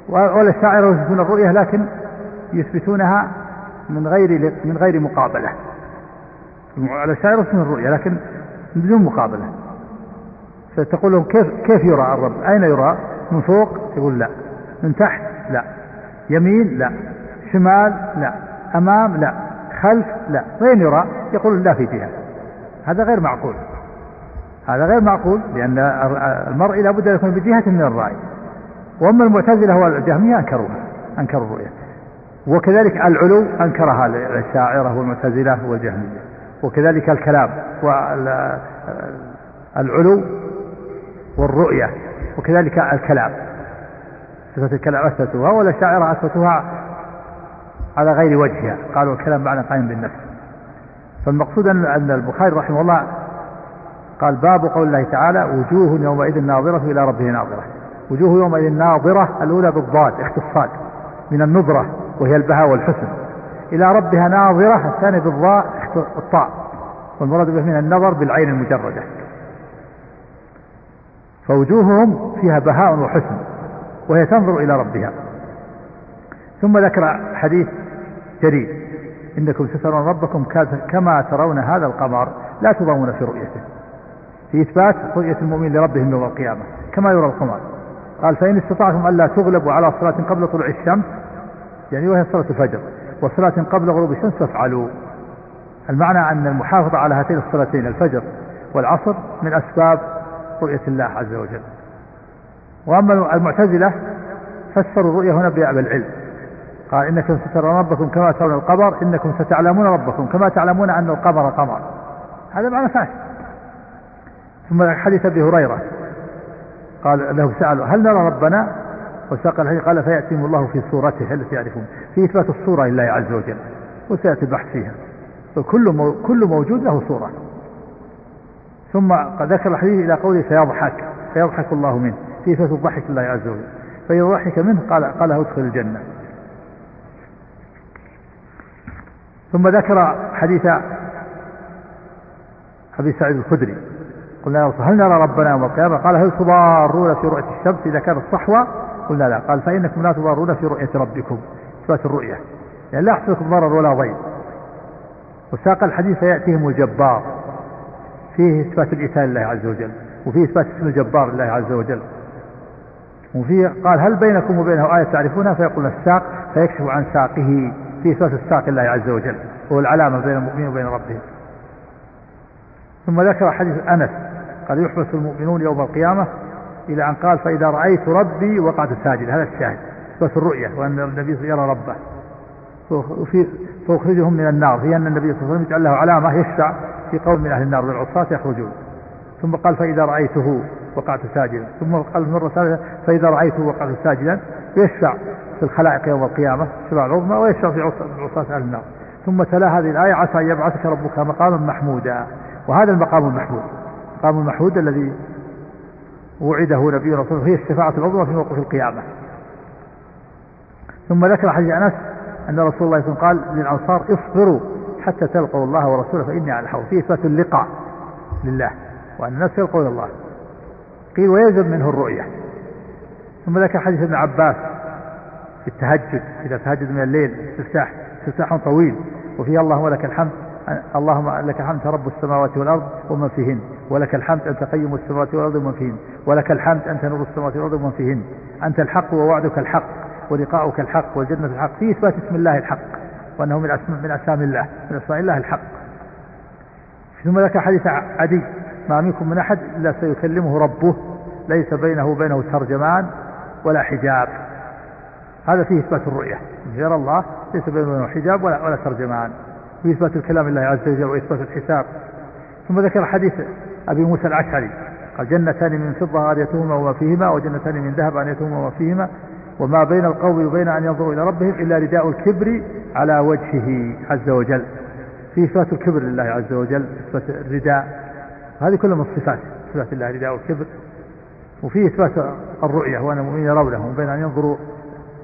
والأشاعرة يثبتون الرؤية لكن يثبتونها من غير من غير مقابلة الأشاعرة يثبتون الرؤية لكن بدون مقابلة فتقول لهم كيف كيف يرى الرب؟ أين يرى؟ من فوق؟ يقول لا من تحت؟ لا يمين؟ لا شمال؟ لا أمام؟ لا. خلف؟ لا. وين يرى؟ يقول لا في جهة. هذا غير معقول. هذا غير معقول لأن المرء لابد أن يكون بجهة من الرأي. وأما المعتزلة والجهمية أنكروها. أنكروا الرؤية. وكذلك العلو أنكرها الشاعرة والمعتزلة والجهمية. وكذلك الكلام والعلو والرؤية. وكذلك الكلام. صفة الكلام أثبتوها والأشاعرة أثبتوها على غير وجهها قالوا الكلام معنى قائم بالنفس. فالمقصود أن البخاري رحمه الله قال باب قول الله تعالى وجوه يومئذ ناظرة إلى ربه ناظرة. وجوه يومئذ ناظرة الأولى بالضاد اختصاد من النظرة وهي البهاء والحسن. إلى ربها ناظرة الثانية بالضاء الطاء. والمراد به من النظر بالعين المجردة. فوجوههم فيها بهاء وحسن وهي تنظر إلى ربها. ثم ذكر حديث جرير. إنكم سترون ربكم كما ترون هذا القمر لا تضامون في رؤيته. في إثبات رؤية المؤمن لربهم يوم القيامة كما يرى القمر. قال فإن استطعتم ألا تغلبوا على صلاة قبل طلوع الشمس يعني وهي صلاة الفجر وصلاة قبل غروب الشمس فافعلوا. المعنى أن المحافظة على هاتين الصلاتين الفجر والعصر من أسباب رؤية الله عز وجل. وأما المعتزلة فسروا الرؤية هنا بالعلم قال إنكم سترون ربكم كما ترون القمر إنكم ستعلمون ربكم كما تعلمون أن القمر قمر. هذا معنى ثاني ثم حديث أبي هريرة. قال له سألوا هل نرى ربنا؟ وساق الحديث قال فيأتيهم الله في صورته. التي يعرفون في إثبات الصورة لله عز وجل وسيأتي البحث فيها. فكل كل موجود له صورة. ثم ذكر الحديث إلى قوله فيضحك فيضحك الله منه. في إثبات الضحك لله عز وجل. فإذا ضحك منه قال قال ادخل الجنة. ثم ذكر حديث أبي سعيد الخدري. قلنا له هل نرى ربنا يوم القيامة؟ قال هل تضارون في رؤية الشمس إذا كانت صحوة؟ قلنا لا. قال فإنكم لا تضارون في رؤية ربكم إثبات الرؤية. يعني لا يحصلكم ضرر ولا ضير. وساق الحديث فيأتيهم الجبار. فيه إثبات الإيتاء لله عز وجل وفيه إثبات اسم الجبار لله عز وجل. وفيه قال هل بينكم وبينه آية تعرفونها؟ فيقول الساق فيكشف عن ساقه. في إثبات الساق لله عز وجل وهو العلامة بين المؤمنين وبين ربهم. ثم ذكر حديث أنس قال يحبس المؤمنون يوم القيامة إلى أن قال فإذا رأيت ربي وقعت ساجد. هذا الشاهد إثبات الرؤية وأن النبي يرى ربه. فأخرجهم من النار في أن النبي صلى الله عليه وسلم يجعل له علامة يشفع في قوم من أهل النار من العصاة يخرجون. ثم قال فإذا رأيته وقعت ساجدا. ثم قال مرة ثالثة فإذا رأيته وقعت ساجدا. يشفع. في الخلائق يوم القيامة الشفاعة العظمى ويشفع في عصاة أهل النار. ثم تلا هذه الآية عسى أن يبعثك ربك مقاما محمودا. وهذا المقام المحمود. المقام المحمود الذي وعده نبينا رسوله هي الشفاعة العظمى في موقف القيامة. ثم ذكر حديث أنس أن رسول الله صلى الله عليه وسلم قال للأنصار اصبروا حتى تلقوا الله ورسوله فإني على الحوض فيه إثبات اللقاء لله وأن الناس يلقون الله. قيل ويلزم منه الرؤية. ثم ذكر حديث ابن عباس التهجد إذا تهجد من الليل استفتاح استفتاح طويل. وفيه اللهم لك الحمد اللهم لك الحمد رب السماوات والأرض ومن فيهن. ولك الحمد أنت قيم السماوات والأرض ومن فيهن. ولك الحمد أنت نور السماوات والأرض ومن فيهن. أنت الحق ووعدك الحق ولقاؤك الحق والجنة الحق. في إثبات اسم الله الحق. وأنه من أسماء من أسماء الله من أسماء الله الحق. ثم ذكر حديث عدي. ما منكم من أحد إلا سيكلمه ربه. ليس بينه وبينه ترجمان ولا حجاب. هذا فيه إثبات الرؤية. يرى الله ليس بينه حجاب ولا, ولا ترجمان. في إثبات الكلام الله عز وجل وإثبات الحساب. ثم ذكر حديث أبي موسى الأشعري. قال جنتان من فضة آنيتهما وما فيهما وجنتان من ذهب آنيتهما وما فيهما وما بين القوم وبين أن ينظروا إلى ربهم إلا رداء الكبر على وجهه عز وجل. في إثبات الكبر لله عز وجل إثبات الرداء. هذه كلها من الصفات صفات الله رداء الكبر. وفي إثبات الرؤية وأن المؤمنين يرونه وبين أن ينظروا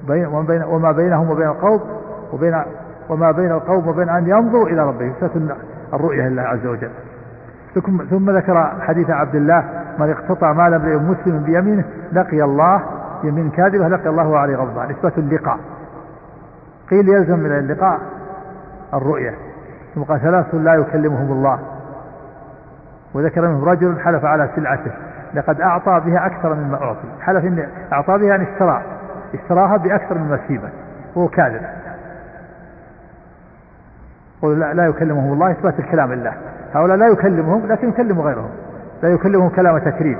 بين وما بينهم وبين القوم وبين وما بين القوم وبين أن ينظروا إلى ربهم. إثبات الرؤية لله عز وجل. ثم ذكر حديث عبد الله من اقتطع مال امرئ مسلم بيمينه لقي الله يمين كاذبة لقي الله عليه غضبان. إثبات اللقاء. قيل يلزم من اللقاء الرؤية. ثم قال ثلاث لا يكلمهم الله. وذكر منهم رجل حلف على سلعته لقد أعطى بها أكثر مما أعطي. حلف أعطى بها أن اشترى. اشتراها بأكثر مما سيبه وهو كاذب. قل لا, لا يكلمهم الله إثبات الكلام لله. هؤلاء لا يكلمهم لكن يكلم غيرهم. لا يكلمهم كلام تكريم.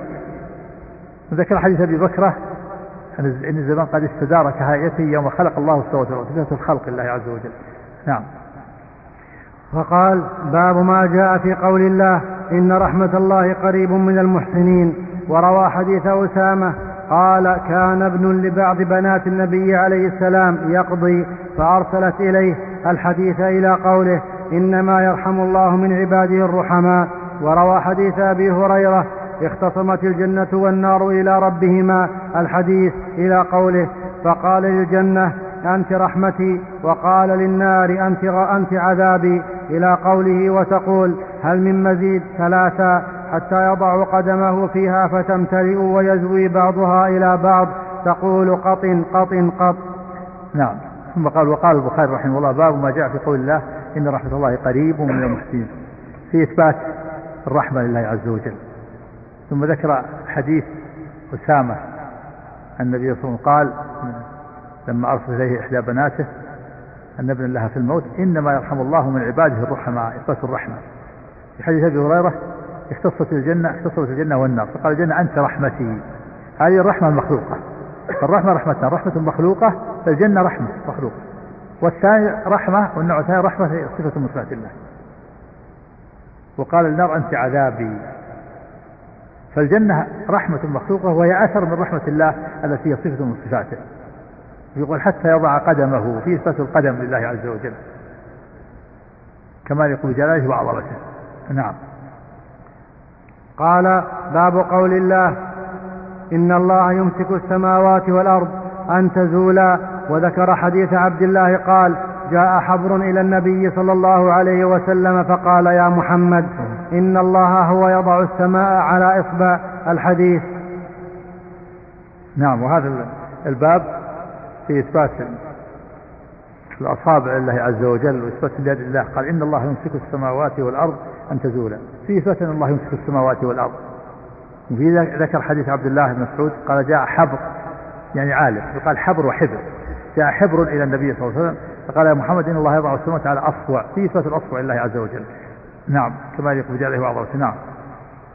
ذكر حديث أبي بكرة أن الزمان قد استدار كهيئته يوم خلق الله السماوات والأرض. صفة الخلق الله عز وجل. نعم. فقال باب ما جاء في قول الله إن رحمة الله قريب من المحسنين. وروى حديث أسامة قال كان ابن لبعض بنات النبي عليه السلام يقضي فأرسلت إليه الحديث إلى قوله إنما يرحم الله من عباده الرحماء. وروى حديث أبي هريرة اختصمت الجنة والنار إلى ربهما الحديث إلى قوله فقال للجنة أنت رحمتي وقال للنار أنت, أنت عذابي إلى قوله وتقول هل من مزيد ثلاثا حتى يضع قدمه فيها فتمتلئ ويزوي بعضها إلى بعض تقول قط قط قط. نعم. ثم قال وقال البخاري رحمه الله باب ما جاء في قول الله إن رحمة الله قريب من المحسنين في إثبات الرحمة لله عز وجل. ثم ذكر حديث أسامة النبي صلى الله عليه وسلم قال لما أرسل إليه إحدى بناته أن ابن لها في الموت إنما يرحم الله من عباده الرحماء إثبات الرحمة. في حديث أبي هريرة اختصت الجنة اختصت الجنة والنار فقال الجنة أنت رحمتي. هذه الرحمة المخلوقة. الرحمة رحمتان رحمة مخلوقة فالجنة رحمة مخلوقة. والثاني رحمة والنوع الثاني رحمة صفة من صفات الله. وقال النار أنت عذابي. فالجنة رحمة مخلوقة وهي أثر من رحمة الله التي هي صفة من صفاته يقول حتى يضع قدمه في إثبات القدم لله عز وجل. كما يقول جلاله وعظمته. نعم. قال باب قول الله إن الله يمسك السماوات والأرض أن تزولا. وذكر حديث عبد الله قال جاء حبر إلى النبي صلى الله عليه وسلم فقال يا محمد إن الله هو يضع السماء على إصبع الحديث. نعم وهذا الباب في إثبات الأصابع لله عز وجل وإثبات اليد لله. قال إن الله يمسك السماوات والأرض أن تزولا. في إثبات أن الله يمسك السماوات والأرض. وفي ذكر حديث عبد الله بن مسعود قال جاء حبر يعني عالم يقال حبر وحبر. جاء حبر إلى النبي صلى الله عليه وسلم فقال يا محمد إن الله يضع السماوات على أصبع في إثبات الأصبع لله عز وجل. نعم كما يقول عليه وعظمته نعم.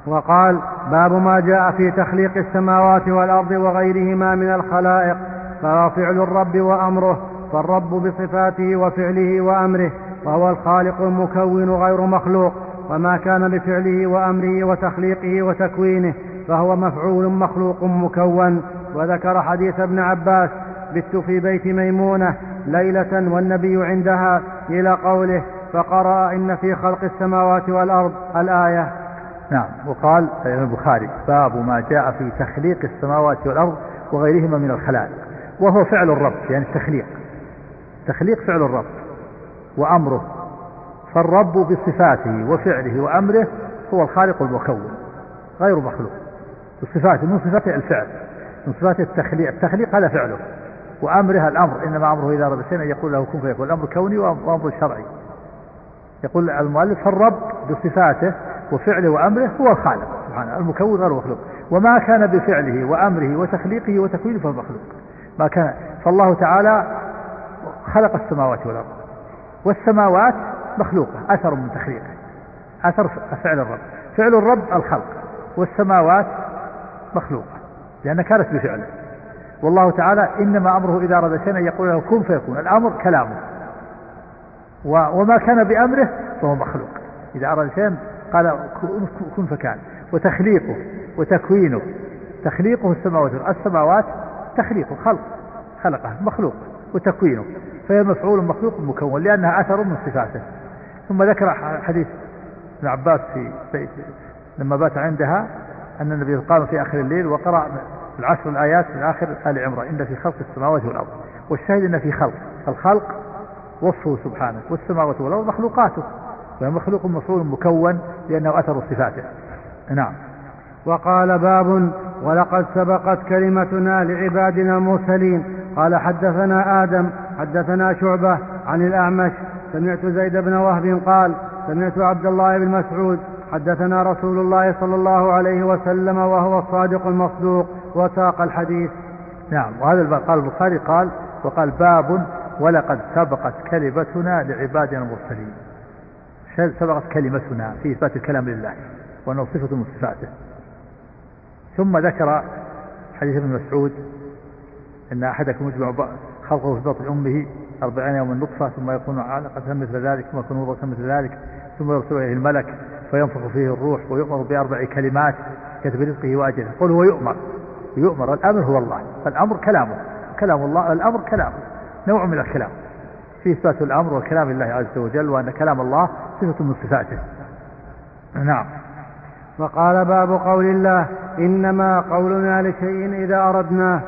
وقال باب ما جاء في تخليق السماوات والأرض وغيرهما من الخلائق فهو فعل الرب وأمره فالرب بصفاته وفعله وأمره وهو الخالق المكون غير مخلوق. وما كان بفعله وأمره وتخليقه وتكوينه فهو مفعول مخلوق مكون. وذكر حديث ابن عباس بت في بيت ميمونة ليلة والنبي عندها إلى قوله فقرأ إن في خلق السماوات والأرض الآية نعم وقال البخاري باب ما جاء في تخليق السماوات والأرض وغيرهما من الخلائق وهو فعل الرب يعني التخليق. تخليق فعل الرب. وأمره. فالرب بصفاته وفعله وأمره هو الخالق المكون غير مخلوق. بصفاته من صفاته الفعل من صفاته التخليق. التخليق هذا فعله وأمره الأمر إنما أمره إذا أراد شيئا يقول له كن فيكون. الأمر كوني وأمر شرعي. يقول المؤلف فالرب بصفاته وفعله وأمره هو الخالق. سبحانه المكون غير مخلوق. وما كان بفعله وأمره وتخليقه وتكوينه فهو مخلوق. ما كان. فالله تعالى خلق السماوات والأرض والسماوات مخلوقة أثر من تخليقه أثر فعل الرب. فعل الرب الخلق والسماوات مخلوقة لأن كانت بفعله. والله تعالى إنما أمره إذا أراد شيئا يقول له كن فيكون. الأمر كلامه. وما كان بأمره فهو مخلوق. إذا أراد شيئا قال كن فكان. وتخليقه وتكوينه. تخليقه السماوات السماوات تخليقه خلق. خلقها مخلوق. وتكوينه. فهي مفعول مخلوق مكون لأنها أثر من صفاته. ثم ذكر حديث ابن عباس في بيت لما بات عندها أن النبي قام في آخر الليل وقرأ العشر الآيات من آخر آل عمران. إن في خلق السماوات والأرض. والشاهد أن في خلق. الخلق وصفه سبحانه. والسماوات والأرض مخلوقاته. وهي مخلوق مفعول مكون لأنه أثر صفاته. نعم. وقال باب ولقد سبقت كلمتنا لعبادنا المرسلين. قال حدثنا آدم حدثنا شعبة عن الأعمش سمعت زيد بن وهب قال سمعت عبد الله بن مسعود حدثنا رسول الله صلى الله عليه وسلم وهو الصادق المصدوق وساق الحديث. نعم وهذا قال البخاري قال وقال باب ولقد سبقت كلمتنا لعبادنا المرسلين. سبقت كلمتنا في إثبات الكلام لله وأنه صفة من صفاته. ثم ذكر حديث ابن مسعود أن أحدكم يجمع خلقه في بطن أمه أربعين يوما نطفة ثم يكون علقة مثل ذلك ثم يكون مضغة مثل ذلك ثم يرسل إليه الملك فينفخ فيه الروح ويؤمر بأربع كلمات كتب رزقه وأجله. قل هو يؤمر. يؤمر. الأمر هو الله. فالأمر كلامه. كلام الله. الأمر كلامه. نوع من الكلام. في إثبات الأمر وكلام الله عز وجل وأن كلام الله صفة من صفاته. نعم. وقال باب قول الله إنما قولنا لشيء إذا أردناه.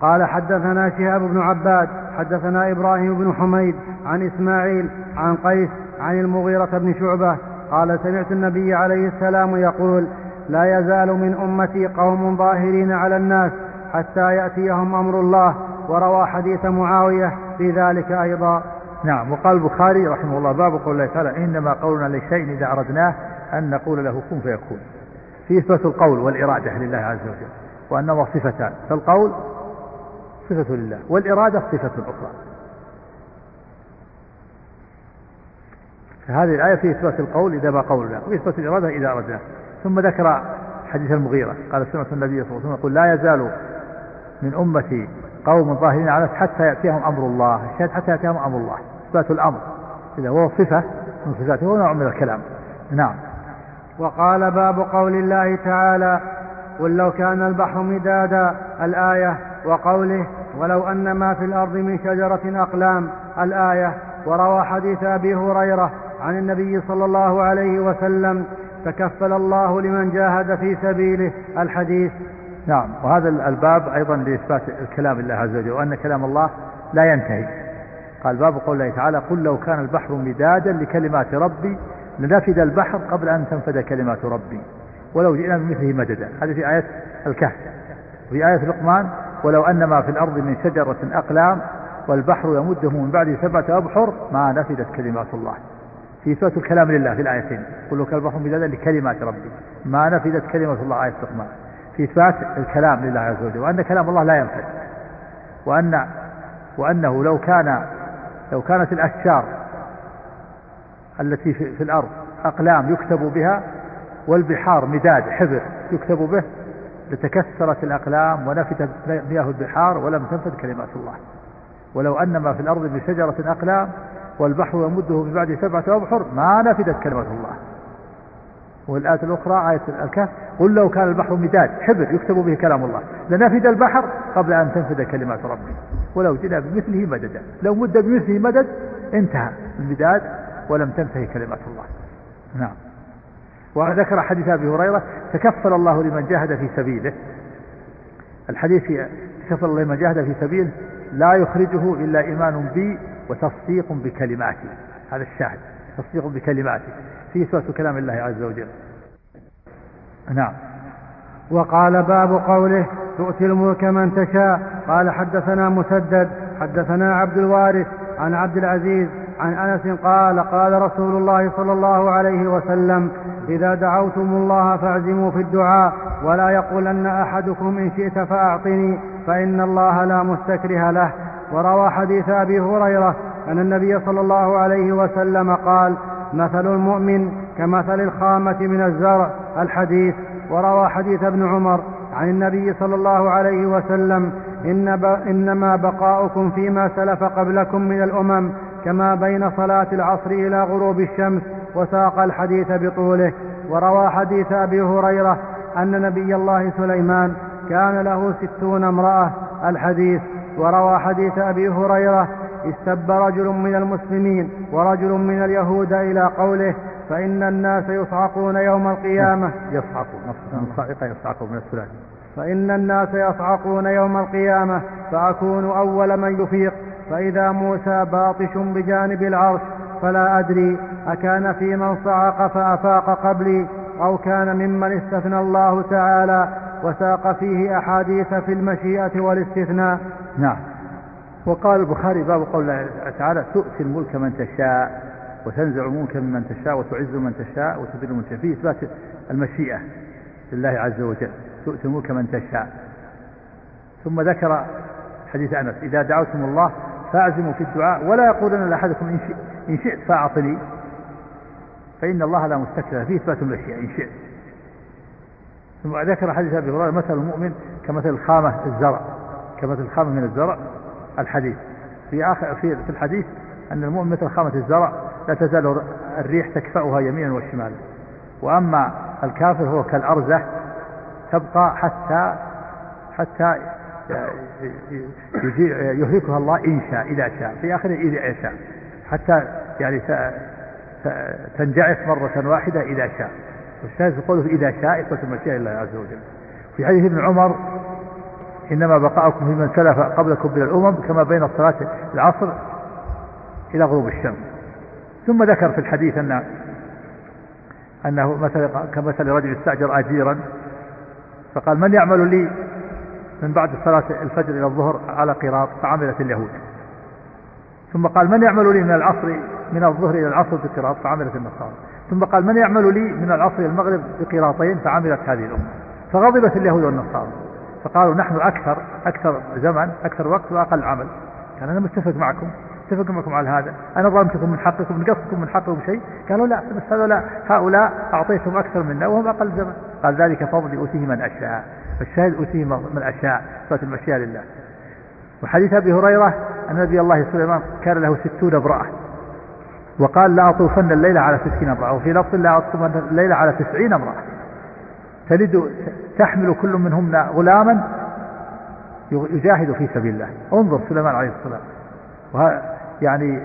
قال حدثنا شهاب بن عباد حدثنا إبراهيم بن حميد عن إسماعيل عن قيس عن المغيرة بن شعبة قال سمعت النبي عليه السلام يقول لا يزال من أمتي قوم ظاهرين على الناس حتى يأتيهم أمر الله وروى حديث معاوية في ذلك أيضا. نعم وقال البخاري رحمه الله باب قول الله تعالى إنما قولنا لشيء إذا أردناه أن نقول له كن فيكون. في إثبات القول والإرادة لله عز وجل وأنهما صفتان فالقول صفة لله والإرادة صفة أخرى. هذه الآية في إثبات القول إذا ما قولنا وإثبات الإرادة إذا أردنا. ثم ذكر حديث المغيرة قال سنة النبي صلى الله عليه وسلم يقول لا يزال من أمتي قوم ظاهرين على حتى يأتيهم أمر الله الشهد حتى يأتيهم أمر الله إثبات الأمر. إذا هو صفة من صفاته هو نوع من الكلام. نعم. وقال باب قول الله تعالى قل لو كان البحر مدادا الآية وقوله ولو أن ما في الأرض من شجرة أقلام الآية وروى حديث أبي هريرة عن النبي صلى الله عليه وسلم تكفل الله لمن جاهد في سبيله. الحديث. نعم وهذا الباب أيضا لإثبات الكلام الله عز وجل وأن كلام الله لا ينتهي. قال باب قول الله تعالى قل لو كان البحر مدادا لكلمات ربي لنفد البحر قبل أن تنفد كلمات ربي ولو جئنا بمثله مددا. هذه في آية الكهف. وفي آية لقمان ولو أن ما في الأرض من شجرة أقلام والبحر يمده من بعد سبعة أبحر ما نفدت كلمات الله. في إثبات الكلام لله في الآيتين. قل لو كان البحر مدادا لكلمات ربي. ما نفدت كلمة الله. آية لقمان في إثبات الكلام لله عز وجل. وأن كلام الله لا ينفد. وأن وأنه لو كان لو كانت الأشجار التي في الأرض أقلام يكتب بها والبحار مداد حبر يكتب به لتكسرت الأقلام ونفتت مياه البحار ولم تنفد كلمات الله. ولو أن ما في الأرض من شجرة أقلام والبحر يمده من بعد سبعة أبحر ما نفدت كلمات الله. والآية الأخرى آية الكهف قل لو كان البحر مداد حبر يكتب به كلام الله. لنفد البحر قبل أن تنفد كلمات ربي ولو جئنا بمثله مددا. لو مد بمثله مدد انتهى. المداد ولم تنتهي كلمات الله. نعم. وذكر حديث أبي هريرة تكفل الله لمن جاهد في سبيله. الحديث تكفل الله لمن جاهد في سبيله لا يخرجه إلا إيمان بي وتصديق بكلماتي هذا الشاهد تصديق بكلماتي في إثبات كلام الله عز وجل. نعم. وقال باب قوله تؤتي الملك من تشاء. قال حدثنا مسدد حدثنا عبد الوارث عن عبد العزيز عن أنس قال قال رسول الله صلى الله عليه وسلم إذا دعوتم الله فاعزموا في الدعاء ولا يقولن أحدكم إن شئت فأعطني فإن الله لا مستكره له وروى حديث أبي هريرة أن النبي صلى الله عليه وسلم قال مثل المؤمن كمثل الخامة من الزرع الحديث وروى حديث ابن عمر عن النبي صلى الله عليه وسلم إن. إنما بقاؤكم فيما سلف قبلكم من الأمم كما بين صلاة العصر إلى غروب الشمس وساق الحديث بطوله وروى حديث أبي هريرة أن نبي الله سليمان كان له ستون امرأة الحديث وروى حديث أبي هريرة استب رجل من المسلمين ورجل من اليهود إلى قوله فإن الناس يصعقون يوم القيامة. يصعقون الصاعقة يصعقون من الثلاث فإن الناس يصعقون يوم القيامة فأكون أول من يفيق. فإذا موسى باطش بجانب العرش فلا أدري أكان في من صعق فأفاق قبلي أو كان ممن استثنى الله تعالى وساق فيه أحاديث في المشيئة والاستثناء. نعم. وقال البخاري باب قول الله تعالى تؤتي الملك من تشاء وتنزع الملك ممن تشاء وتعز من تشاء وتذل من تشاء. فيه إثبات المشيئة لله عز وجل. تؤتي الملك من تشاء. ثم ذكر حديث أنس إذا دعوتم الله فاعزموا في الدعاء ولا يقولن لأحدكم إن شئت. فأعطني. فإن الله لا مستكثر فيه إثبات المشيئة إن شئت. ثم ذكر حديث أبي هريرة مثل المؤمن كمثل الخامة الزرع كمثل الخامة من الزرع الحديث في آخر في الحديث أن المؤمن مثل خامة الزرع لا تزال الريح تكفأها يمينا وشمالا. وأما الكافر هو كالأرزة تبقى حتى حتى يهلكها الله إن شاء إذا شاء. في آخره إذا شاء. حتى يعني تنجعف مرة واحدة إذا شاء. والشاهد يقول إذا شاء إثبات المشيئة لله عز وجل. في حديث ابن عمر إنما بقاؤكم في من سلف قبلكم من الأمم كما بين صلاة العصر إلى غروب الشمس. ثم ذكر في الحديث أن أنه مثل كمثل رجل استأجر أجيرا فقال من يعمل لي من بعد صلاة الفجر إلى الظهر على قراط؟ فعملت اليهود. ثم قال من يعمل لي من العصر من الظهر إلى العصر بقراط فعملت النصارى ثم قال من يعمل لي من العصر إلى المغرب بقراطين فعملت هذه الأمة. فغضبت اليهود والنصارى. فقالوا نحن أكثر أكثر زمن أكثر وقت وأقل عمل. كان أنا متفق معكم اتفق معكم على هذا. أنا ظلمتكم من حقكم نقصتكم من حقكم شيء. قالوا لا بس هذولا هؤلاء أعطيتهم أكثر منا وهم أقل زمن. قال ذلك فضلي أوتيه من أشاء. فالشاهد أوتيه من أشاء. صفة المشيئة لله. وحديث أبي هريرة أن نبي الله سليمان كان له ستون امرأة. وقال لا أطوفن الليلة على ستين امرأة وفي لفظ لا أطوفن الليلة على تسعين امرأة. تلد تحمل كل منهن غلاما يجاهد في سبيل الله. انظر سليمان عليه السلام. وها يعني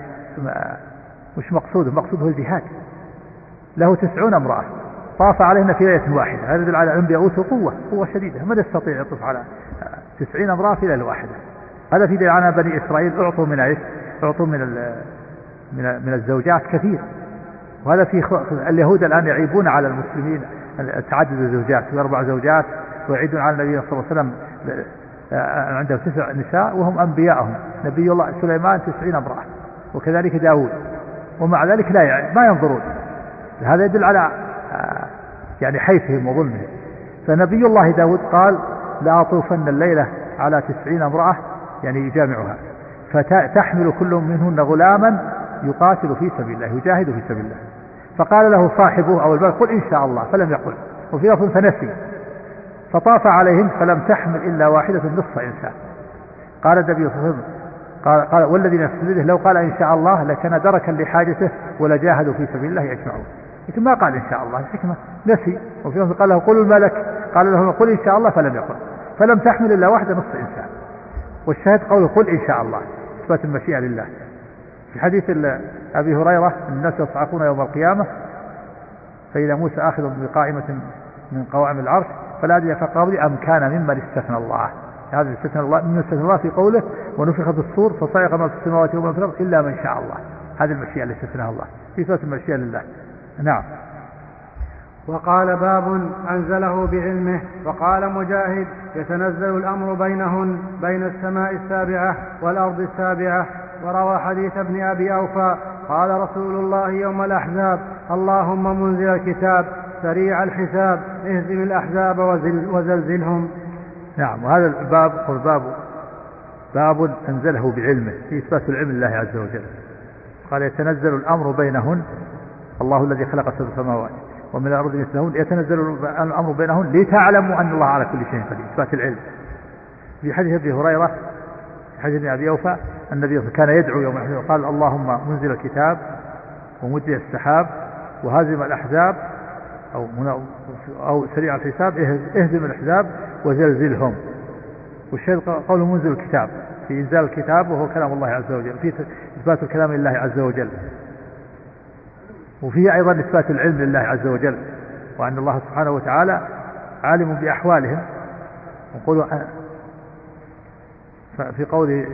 مش مقصوده؟ مقصوده الجهاد. له تسعون امرأة. طاف عليهن في ليلة واحدة. هذا يدل على أنبياء أوتوا قوة قوة شديدة. من يستطيع يطوف على تسعين امرأة في ليلة واحدة. هذا في دليل على بني إسرائيل أعطوا من؟ أعطوا من من من الزوجات كثير. وهذا في اليهود الآن يعيبون على المسلمين تعدد الزوجات أربع زوجات ويعيدون على النبي صلى الله عليه وسلم آه، عنده تسع نساء وهم أنبياءهم. نبي الله سليمان تسعين امرأة وكذلك داود ومع ذلك لا يعني ما ينظرون. هذا يدل على آه، يعني حيثهم وظلمهم. فنبي الله داود قال لأطوفن الليلة على تسعين امرأة يعني يجامعها. فتحمل كل منهن غلاما يقاتل في سبيل الله يجاهد في سبيل الله. فقال له صاحبه أو البلد قل إن شاء الله. فلم يقل. وفي لفظ فنسي. فطاف عليهم فلم تحمل إلا واحدة نصف إنسان. قال النبي صلى الله عليه وسلم قال, قال والذي نفس بيده لو قال إن شاء الله لكان دركا لحاجته ولجاهدوا في سبيل الله أجمعون. لكن ما قال إن شاء الله الحكمة نسي. وفي قال له قل الملك قال له قل إن شاء الله فلم يقل. فلم تحمل إلا واحدة نصف إنسان. والشاهد قوله قل إن شاء الله إثبات المشيئة لله. في حديث أبي هريرة الناس يصعقون يوم القيامة فإذا موسى آخذ بقائمة من قوائم العرش فلا أدري فقابل أم كان ممن استثنى الله. هذا استثنى الله من استثنى الله في قوله ونفخ في الصور فصعق ما في السماوات وما في الأرض إلا من شاء الله. هذه المشيئة التي استثناها الله في صفة المشيئة لله. نعم. وقال باب أنزله بعلمه وقال مجاهد يتنزل الأمر بينهن بين السماء السابعة والأرض السابعة. وروى حديث ابن أبي أوفى قال رسول الله يوم الأحزاب اللهم منزل الكتاب سريع الحساب اهزم الأحزاب وزل وزلزلهم. نعم وهذا الباب باب باب أنزله بعلمه في إثبات العلم لله عز وجل. قال يتنزل الأمر بينهن الله الذي خلق سبع سماوات. ومن الأرض مثلهن يتنزل الأمر بينهن لتعلموا أن الله على كل شيء قدير إثبات العلم. في حديث أبي هريرة في حديث أبي أوفى النبي كان يدعو يوم الحزب وقال اللهم منزل الكتاب ومدي السحاب وهازم الأحزاب أو أو سريع الحساب اهزم الأحزاب وزلزلهم. والشيء قوله منزل الكتاب في إنزال الكتاب وهو كلام الله عز وجل في إثبات الكلام لله عز وجل. وفيه أيضا إثبات العلم لله عز وجل وأن الله سبحانه وتعالى عالم بأحوالهم. وقولوا في قوله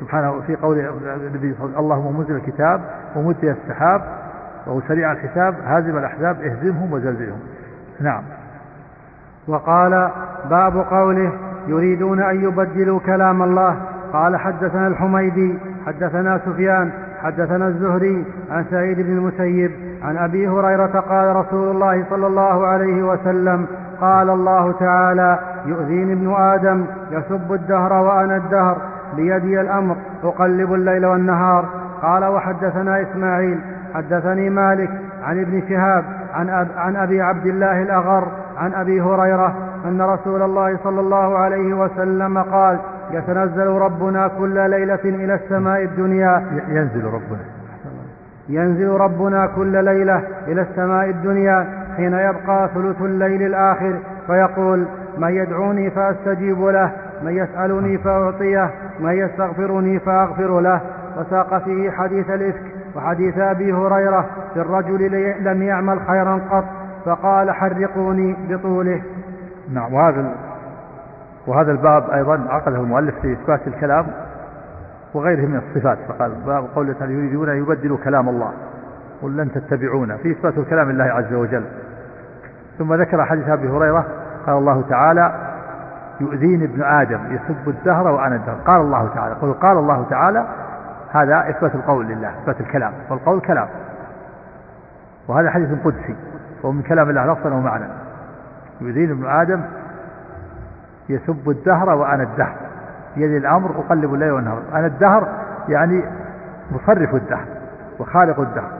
سبحانه في قول النبي اللهم منزل الكتاب ومدي السحاب وهو سريع الحساب هازم الأحزاب اهزمهم وزلزلهم. نعم. وقال باب قوله يريدون أن يبدلوا كلام الله. قال حدثنا الحميدي حدثنا سفيان حدثنا الزهري عن سعيد بن المسيب. عن أبي هريرة قال رسول الله صلى الله عليه وسلم قال الله تعالى يؤذيني ابن آدم يسب الدهر وأنا الدهر بيدي الأمر أقلب الليل والنهار. قال وحدثنا إسماعيل حدثني مالك عن ابن شهاب عن, أب عن أبي عبد الله الأغر عن أبي هريرة أن رسول الله صلى الله عليه وسلم قال يتنزل ربنا كل ليلة إلى السماء الدنيا. ينزل ربنا. ينزل ربنا كل ليلة إلى السماء الدنيا حين يبقى ثلث الليل الآخر فيقول من يدعوني فأستجيب له من يسألني فأعطيه من يستغفرني فأغفر له. وساق فيه حديث الإفك وحديث أبي هريرة في الرجل لم يعمل خيرا قط. فقال حرقوني بطوله. نعم وهذا وهذا الباب أيضا عقده المؤلف في إثبات الكلام وغيره من الصفات فقال باب قوله تعالى يريدون أن يبدلوا كلام الله؟ قل لن تتبعونا. في إثبات الكلام الله عز وجل. ثم ذكر حديث أبي هريرة قال الله تعالى يؤذيني ابن آدم يسب الدهر وأنا الدهر. قال الله تعالى قل قال الله تعالى هذا إثبات القول لله إثبات الكلام. والقول كلام. وهذا حديث قدسي وهو من كلام الله لفظا ومعنى. يذين ابن آدم يسب الدهر وأنا الدهر. يدي الأمر أقلب الليل والنهار. أنا الدهر يعني مصرف الدهر وخالق الدهر.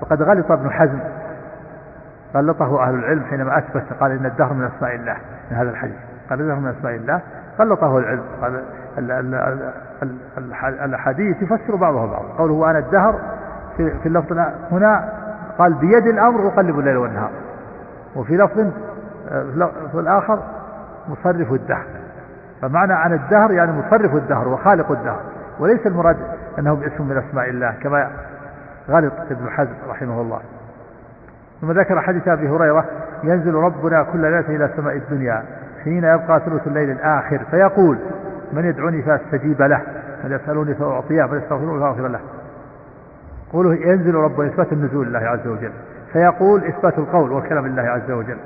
وقد غلط ابن حزم. غلطه أهل العلم حينما أثبت قال إن الدهر من أسماء الله من هذا الحديث. قال الدهر من أسماء الله. غلطه العلم. قال الأحاديث يفسر بعضها بعض. قوله وأنا الدهر في, اللفظ هنا قال بيد الأمر أقلب الليل والنهار. وفي لفظ في الآخر مصرف الدهر. فمعنى عن الدهر يعني مصرف الدهر وخالق الدهر وليس المراد أنه باسم من أسماء الله كما غلط ابن حزم رحمه الله. ثم ذكر حديث أبي هريرة ينزل ربنا كل ليلة إلى سماء الدنيا حين يبقى ثلث الليل الآخر فيقول من يدعوني فأستجيب له من يسألوني فأعطيه من يستغفروني فأغفر له. قوله ينزل ربنا إثبات النزول لله عز وجل. فيقول إثبات القول وكلام الله عز وجل.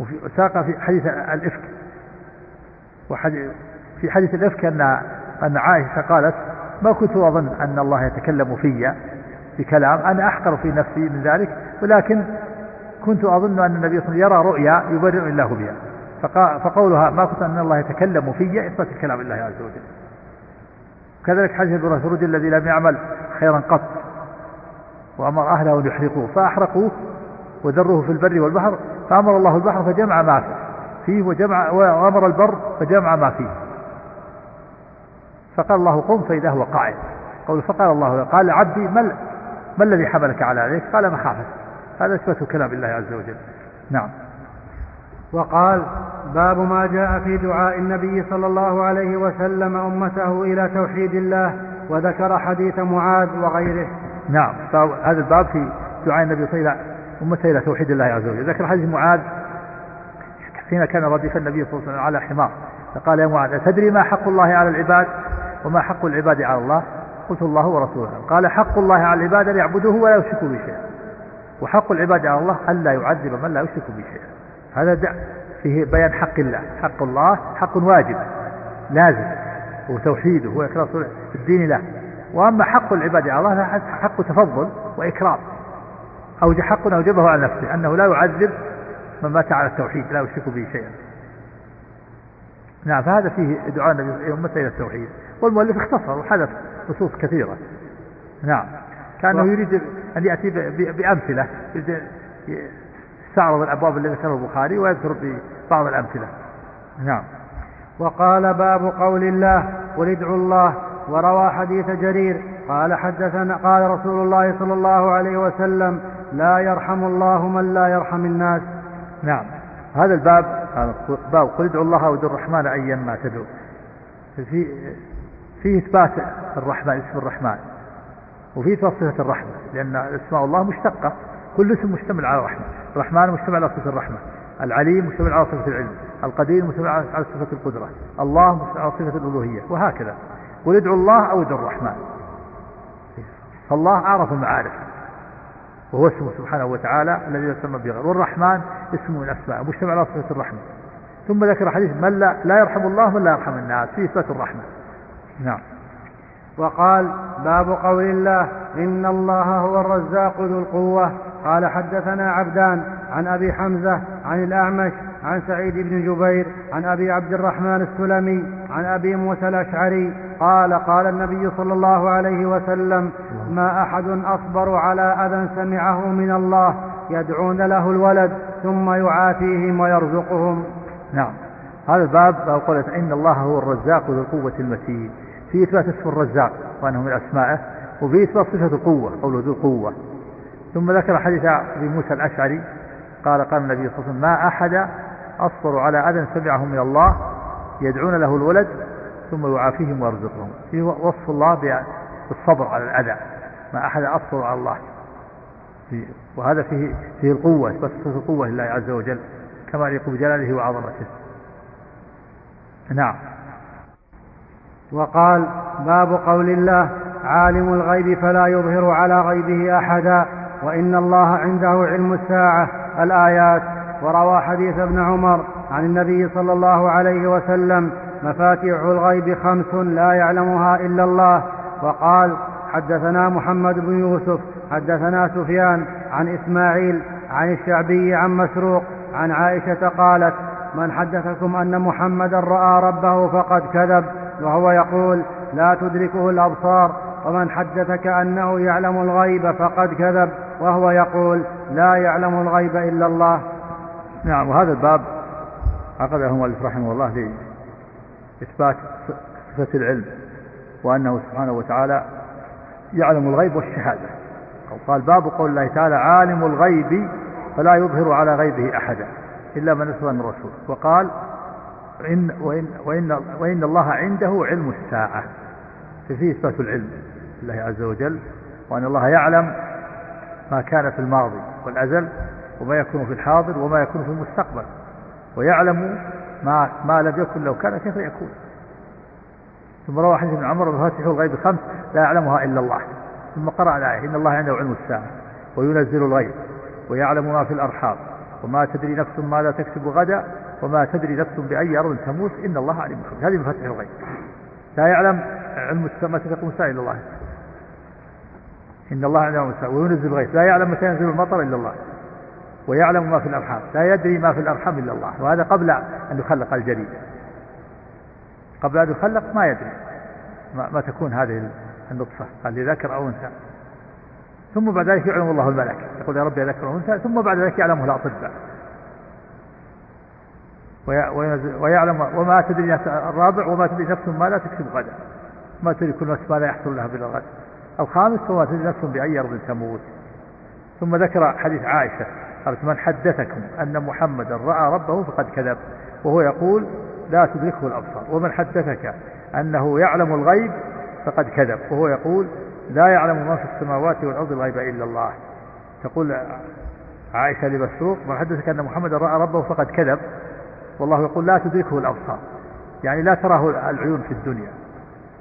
وفي ساق في حديث الإفك. في حديث الإفك أن أن عائشة قالت ما كنت أظن أن الله يتكلم في بكلام أنا أحقر في نفسي من ذلك ولكن كنت أظن أن النبي صلى الله عليه وسلم يرى رؤيا يبرئ الله بها. فقولها ما كنت أن الله يتكلم في إثبات كلام الله عز وجل. كذلك حديث ابن مسعود الذي لم يعمل خيرا قط وأمر أهله أن يحرقوه فأحرقوه وذروه في البر والبحر فأمر الله البحر فجمع ما فيه. وجمع وأمر البر فجمع ما فيه. فقال الله قم فإذا هو قاعد. قول فقال الله قال عبدي ما, ما الذي حملك على ذلك قال مخافة. هذا إثبات كلام الله عز وجل. نعم. وقال باب ما جاء في دعاء النبي صلى الله عليه وسلم أمته إلى توحيد الله وذكر حديث معاذ وغيره. نعم. هذا الباب في دعاء النبي صلى الله عليه وسلم أمته إلى توحيد الله عز وجل. ذكر حديث معاذ حين كان رديف النبي صلى الله عليه وسلم على حمار. فقال يا معاذ تدري ما حق الله على العباد وما حق العباد على الله؟ قلت الله ورسوله. قال حق الله على العباد أن يعبدوه ولا يشركوا به شيئا. وحق العباد على الله ألا يعذب من لا يشرك به شيئا. هذا فيه بيان حق الله. حق الله حق واجب لازم وتوحيده وإخلاص الدين له. وأما حق العباد على الله حق تفضل وإكرام. أو حق أوجبه على نفسه أنه لا يعذب من مات على التوحيد لا يشرك به شيئا. نعم فهذا فيه دعاء النبي أمته إلى التوحيد. والمؤلف اختصر وحذف نصوص كثيرة. نعم كأنه يريد أن يأتي بأمثلة. يستعرض الأبواب التي ذكرها البخاري ويذكر ببعض الأمثلة. نعم. وقال باب قول الله قل ادعوا الله وروى حديث جرير قال حدثنا قال رسول الله صلى الله عليه وسلم لا يرحم الله من لا يرحم الناس. نعم. هذا الباب باب قل ادعوا الله أو ادعوا الرحمن ايما تدعو في فيه إثبات الرحمن اسم الرحمن. وفي اثبات صفة الرحمة لأن أسماء الله مشتقة. كل اسم مشتمل على الرحمة. الرحمن مشتمل على صفة الرحمة. العليم مشتمل على صفة العلم. القدير مشتمل على صفة القدرة. الله مشتمل على صفة الألوهية. وهكذا. قل ادعوا الله أو ادعوا الرحمن. فالله أعرف المعارف. وهو اسمه سبحانه وتعالى الذي يسمى بغير والرحمن اسمه من أسماء. مجتمع على صفة الرحمة. ثم ذكر حديث من لا, لا يرحم الله من لا يرحم الناس. في اثبات الرحمة. نعم. وقال باب قول الله إن الله هو الرزاق ذو القوة. قال حدثنا عبدان عن أبي حمزة عن الأعمش عن سعيد بن جبير عن أبي عبد الرحمن السلمي عن أبي موسى الأشعري قال قال النبي صلى الله عليه وسلم ما أحد أصبر على أذى سمعه من الله يدعون له الولد ثم يعافيهم ويرزقهم. نعم. هذا الباب قلت إن الله هو الرزاق ذو القوة المتين. في إثبات اسم الرزاق وأنه من أسمائه وفي إثبات صفة القوة قوله ذو القوة. ثم ذكر حديث أبي موسى الأشعري قال قال النبي صلى الله عليه وسلم ما أحد أصبر على أذى سمعه من الله يدعون له الولد ثم يعافيهم ويرزقهم. فيه وصف الله بالصبر على الأذى ما أحد أصبر على الله. وهذا فيه فيه القوة بس القوة لله عز وجل كما يليق بجلاله وعظمته. نعم. وقال باب قول الله عالم الغيب فلا يظهر على غيبه أحدا وإن الله عنده علم الساعة الآيات. وروى حديث ابن عمر عن النبي صلى الله عليه وسلم مفاتيح الغيب خمس لا يعلمها إلا الله. وقال حدثنا محمد بن يوسف حدثنا سفيان عن إسماعيل عن الشعبي عن مسروق عن عائشة قالت من حدثكم أن محمدا رأى ربه فقد كذب وهو يقول لا تدركه الأبصار ومن حدثك أنه يعلم الغيب فقد كذب وهو يقول لا يعلم الغيب إلا الله. نعم وهذا الباب عقده المؤلف رحمه الله لإثبات صفة العلم وأنه سبحانه وتعالى يعلم الغيب والشهادة. قال باب قول الله تعالى عالم الغيب فلا يظهر على غيبه أحدا إلا من أسوى من الرسول. وقال إن وإن, وإن, وإن الله عنده علم الساعة. ففيه إثبات العلم لله عز وجل وأن الله يعلم ما كان في الماضي والأزل وما يكون في الحاضر وما يكون في المستقبل. ويعلم ما ما لم يكن لو كان كيف يكون. ثم روى حديث ابن عمر مفاتيح الغيب خمس لا يعلمها إلا الله. ثم قرأ الآية إن الله عنده علم الساعة وينزل الغيب ويعلم ما في الأرحام وما تدري نفس ماذا تكسب غدا وما تدري نفس بأي أرض تموت إن الله عليم خبير. هذه مفاتيح الغيب. لا يعلم علم السماء تقوم الساعة إلا الله. إن الله عنده علم الساعة وينزل الغيب. لا يعلم متى ينزل المطر إلا الله. ويعلم ما في الأرحام لا يدري ما في الأرحام إلا الله وهذا قبل أن يخلق الجريد قبل أن يخلق ما يدري ما, ما تكون هذه النطفة قال لذكر أو أنثى. ثم بعد ذلك يعلم الله الملك يقول يا ربي ذكر أو أنثى ثم بعد ذلك يعلمه الأطباء. ويعلم وما تدري الرابع وما تدري نفس ما لا تكسب غدا. ما تدري كل نفس ما لا يحصل لها بالغد الخامس وما تدري نفس بأي أرض تموت. ثم ذكر حديث عائشة قالت من حدثكم أن محمدا رأى ربه فقد كذب وهو يقول لا تدركه الأبصار ومن حدثك أنه يعلم الغيب فقد كذب وهو يقول لا يعلم ما في السماوات والأرض الغيب إلا الله. تقول عائشة لمسروق من حدثك أن محمدا رأى ربه فقد كذب والله يقول لا تدركه الأبصار يعني لا تراه العيون في الدنيا.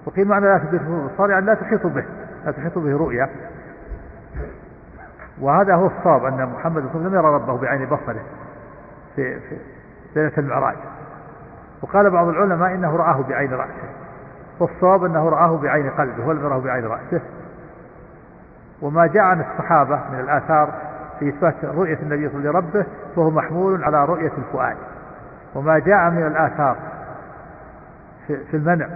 وقيل معنى لا تدركه الأبصار يعني لا تحيط به لا تحيط به رؤية. وهذا هو الصواب أن محمد صلى الله عليه وسلم لم يرى ربه بعين بصره في, في ليلة المعراج. وقال بعض العلماء إنه رآه بعين رأسه. والصواب أنه رآه بعين قلبه ولم يراه بعين رأسه. وما جاء عن الصحابة من الآثار في إثبات رؤية النبي صلى الله عليه وسلم لربه فهو محمول على رؤية الفؤاد. وما جاء من الآثار في المنع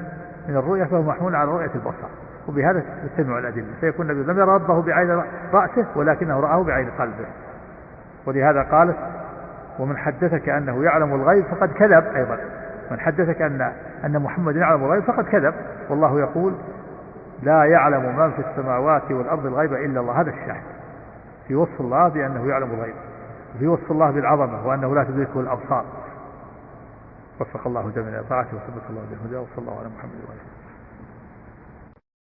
من الرؤية فهو محمول على رؤية البصر. وبهذا تجتمع الأدلة فيكون النبي لم يرى ربه بعين رأسه ولكنه رآه بعين قلبه. ولهذا قال ومن حدثك أنه يعلم الغيب فقد كذب أيضا. من حدثك أن أن محمد يعلم الغيب فقد كذب والله يقول لا يعلم من في السماوات والأرض الغيب إلا الله. هذا الشاهد. في وصف الله بأنه يعلم الغيب. في وصف الله بالعظمة وأنه لا تدركه الأبصار. وفق الله جميع طاعته وثبت الله بالهدى وصلى الله على محمد وعلى